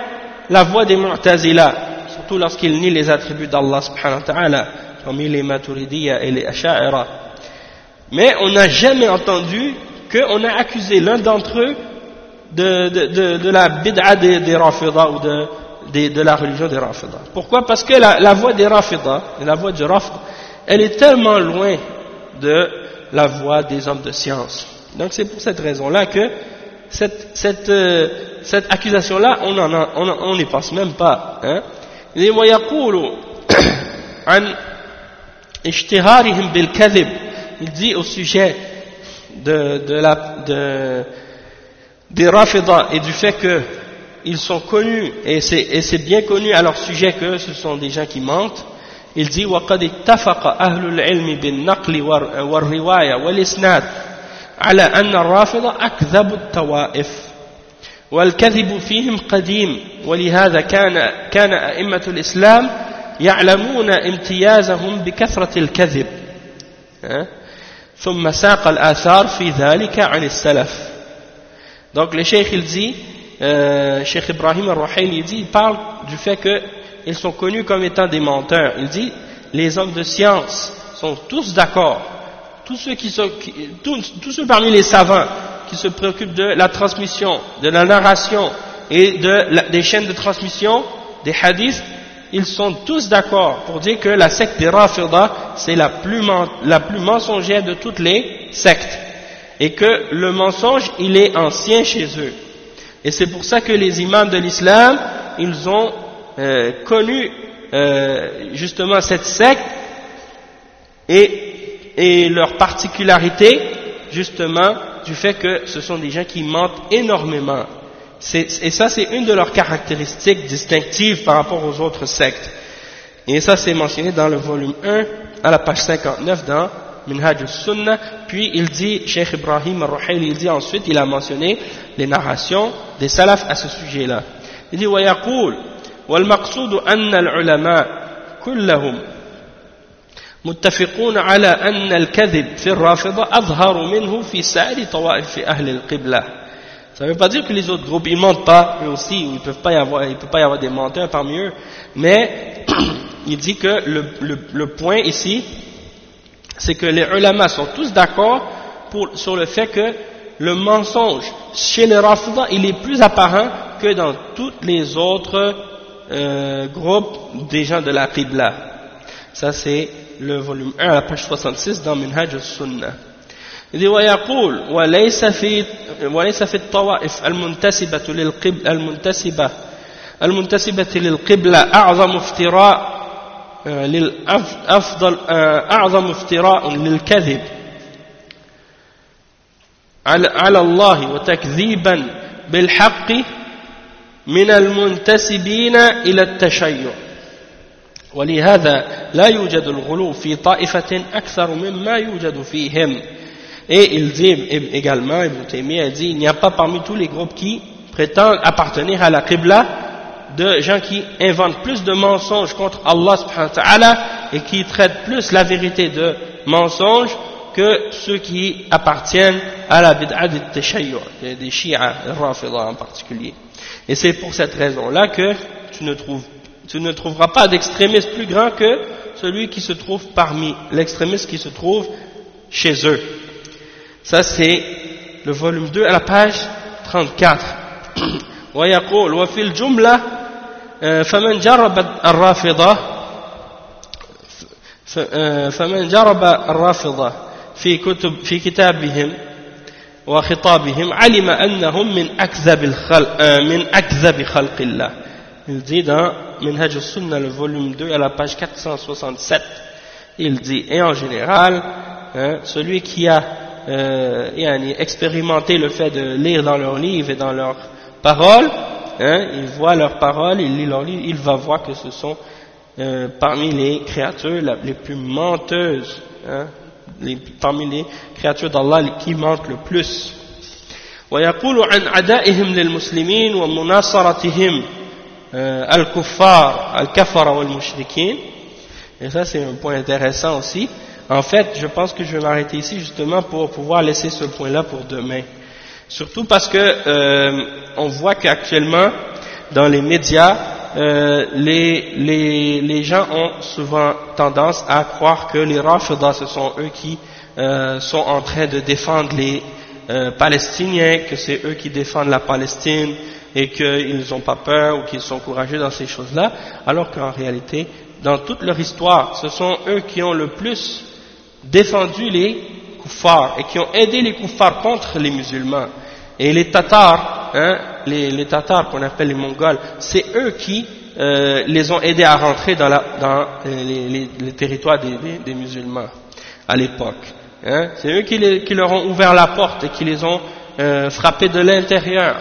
la voie des mu'tazila, surtout lorsqu'ils nient les attributs d'Allah subhanahu wa ta'ala, parmi les maturidiyya et les asha'ira. Mais on n'a jamais entendu qu'on a accusé l'un d'entre eux de, de, de, la bid'a des, des Rafida ou de, de, la religion des Rafida. Pourquoi? Parce que la, la voie des Rafida, la voie du Rafid, elle est tellement loin de la voie des hommes de science. Donc c'est pour cette raison-là que cette, cette, euh, cette accusation-là, on n'y on, on pense même pas. Hein. Il dit au sujet de, de la, de, des Rafida et du fait qu'ils sont connus, et c'est bien connu à leur sujet que ce sont des gens qui mentent, il dit وقد اتفق أهل العلم بالنقل والرواية والإسناد على أن الرافضة أكذب الطوائف والكذب فيهم قديم ولهذا كان كان أئمة الإسلام يعلمون امتيازهم بكثرة الكذب ثم ساق الآثار في ذلك عن السلف Donc le cheikh il dit, euh, Cheikh Ibrahim al il dit, il parle du fait qu'ils sont connus comme étant des menteurs. Il dit, les hommes de science sont tous d'accord, tous ceux qui sont, tous, ceux parmi les savants qui se préoccupent de la transmission, de la narration et de des chaînes de transmission des hadiths, ils sont tous d'accord pour dire que la secte des Rafida, c'est la plus, la plus mensongère de toutes les sectes et que le mensonge, il est ancien chez eux. Et c'est pour ça que les imams de l'islam, ils ont euh, connu euh, justement cette secte et, et leur particularité, justement, du fait que ce sont des gens qui mentent énormément. Et ça, c'est une de leurs caractéristiques distinctives par rapport aux autres sectes. Et ça, c'est mentionné dans le volume 1, à la page 59, dans Minhaj al-Sunnah, puis il dit, Cheikh Ibrahim al-Ruhayl, il dit ensuite, il a mentionné les narrations des salafs à ce sujet-là. Il dit, ويقول والمقصود أن العلماء كلهم متفقون على أن الكذب في الرافضة أظهر منه في سائر طوائف أهل القبلة Ça ne veut pas dire que les autres groupes, ils mentent pas, eux aussi, il ne peut pas y avoir, il peut pas y avoir des menteurs parmi eux, mais il dit que le, le, le point ici, c'est que les ulama sont tous d'accord sur le fait que le mensonge chez les Rafida, il est plus apparent que dans tous les autres euh, groupes des gens de la Qibla. Ça c'est le volume 1 à la page 66 dans Minhaj al-Sunnah. Il dit ويقول وليس في وليس في الطوائف المنتسبة للقبلة المنتسبة المنتسبة للقبلة أعظم افتراء أفضل أعظم افتراء للكذب. على الله وتكذيبا بالحق من المنتسبين إلى التشيع. ولهذا لا يوجد الغلو في طائفة أكثر مما يوجد فيهم. Et il dit également, Ibn Taymiyyah dit, il n'y a pas parmi tous les groupes qui prétendent appartenir à la Qibla de gens qui inventent plus de mensonges contre Allah subhanahu wa ta'ala et qui traitent plus la vérité de mensonges que ceux qui appartiennent à la bid'a des tashayyu, des shi'a, rafida en particulier. Et c'est pour cette raison-là que tu ne, trouves, tu ne trouveras pas d'extrémiste plus grand que celui qui se trouve parmi l'extrémiste qui se trouve chez eux. Ça c'est le volume 2 à la page 34. ويقول وفي الجملة فمن جرب الرافضة فمن جرب الرافضة في كتب في كتابهم وخطابهم علم أنهم من أكذب الخلق من أكذب خلق الله il dit dans Minhaj al-Sunnah, le volume 2, à la page 467, il dit, et en général, hein, celui qui a euh, expérimenté le fait de lire dans leurs livres et dans leurs paroles, hein, il voit leurs paroles, il lit leurs livres, il va voir que ce sont euh, parmi les créatures les plus menteuses, hein, les, parmi les créatures d'Allah qui mentent le plus. ويقول عن عدائهم للمسلمين ومناصرتهم الكفار الكفر والمشركين et ça c'est un point intéressant aussi en fait je pense que je vais m'arrêter ici justement pour pouvoir laisser ce point là pour demain surtout parce que euh, on voit qu'actuellement dans les médias euh, les, les, les, gens ont souvent tendance à croire que les Rafidah ce sont eux qui euh, sont en train de défendre les Palestiniens, que c'est eux qui défendent la Palestine et qu'ils n'ont pas peur ou qu'ils sont courageux dans ces choses-là, alors qu'en réalité, dans toute leur histoire, ce sont eux qui ont le plus défendu les et qui ont aidé les koufars contre les musulmans. Et les Tatars, hein, les, Tatars qu'on appelle les Mongols, c'est eux qui euh, les ont aidés à rentrer dans, la, dans les, territoires des, musulmans à l'époque. Hein. C'est eux qui, leur ont ouvert la porte et qui les ont euh, frappés de l'intérieur.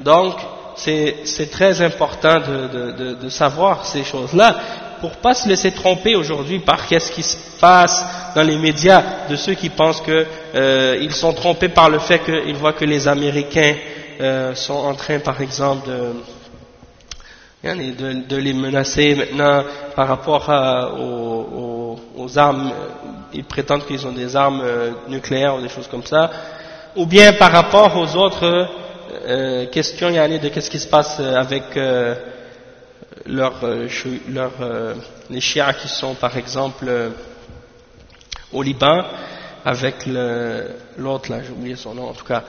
Donc, c'est très important de, savoir ces choses-là pour pas se laisser tromper aujourd'hui par qu'est-ce qui se passe dans les médias de ceux qui pensent qu'ils euh, sont trompés par le fait qu'ils voient que les Américains euh, sont en train, par exemple, de, de, les menacer maintenant par rapport aux, armes. Ils prétendent qu'ils ont des armes euh, nucléaires ou des choses comme ça, ou bien par rapport aux autres euh, question Yanni de qu'est-ce qui se passe avec leur, euh, leur, euh, les chiens qui sont par exemple au Liban avec l'autre là, j'ai oublié son nom en tout cas.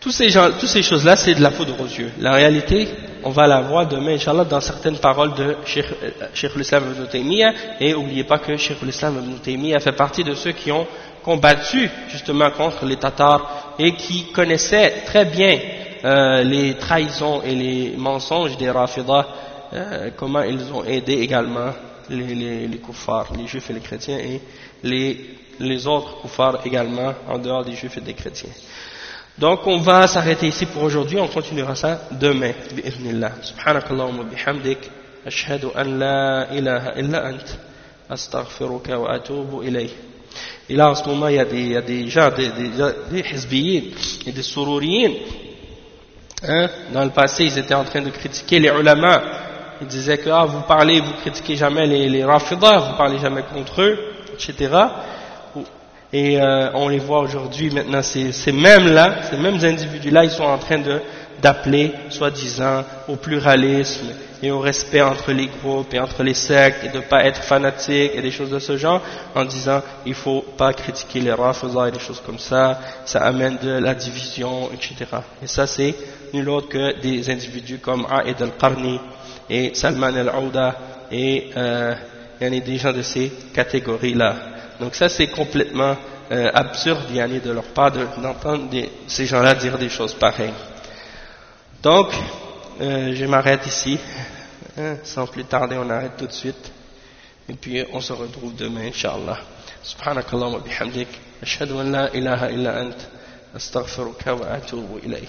Tous ces, gens, toutes ces choses-là, c'est de la poudre aux yeux. La réalité, on va la voir demain, Inch'Allah, dans certaines paroles de Cheikh l'Islam ibn Taymiyyah. Et n'oubliez pas que Cheikh l'Islam ibn Taymiyyah fait partie de ceux qui ont combattu justement contre les Tatars et qui connaissaient très bien euh, les trahisons et les mensonges des Rafidah, euh, comment ils ont aidé également les, les, les kuffars, les juifs et les chrétiens, et les, les autres kuffars également, en dehors des juifs et des chrétiens. Donc on va s'arrêter ici pour aujourd'hui, on continuera ça demain, bi'idhnillah. Subhanakallahumma bihamdik, an la ilaha illa ant, astaghfiruka wa atubu ilayh. Et là en ce moment il y a des, il y a des gens, des, des, des et des sururiyin Hein? Dans le passé, ils étaient en train de critiquer les ulama. Ils disaient que ah, vous parlez, vous critiquez jamais les, les rafidah, vous parlez jamais contre eux, etc. Et euh, on les voit aujourd'hui maintenant, ces, ces mêmes-là, ces mêmes individus-là, ils sont en train d'appeler, soi-disant, au pluralisme et au respect entre les groupes et entre les sectes et de ne pas être fanatique et des choses de ce genre en disant il faut pas critiquer les rafidah et des choses comme ça, ça amène de la division, etc. Et ça c'est nul autre que des individus comme Aïd al-Qarni et Salman al-Aouda et euh, il y a des gens de ces catégories-là. Donc ça c'est complètement euh, absurde yani, de leur part d'entendre ces gens-là dire des choses pareilles. Donc, euh, je m'arrête ici. Hein, sans plus tarder, on arrête tout de suite. Et puis on se retrouve demain, Inch'Allah. سبحانك اللهم وبحمدك أشهد أن لا إله إلا أنت أستغفرك وأتوب إليه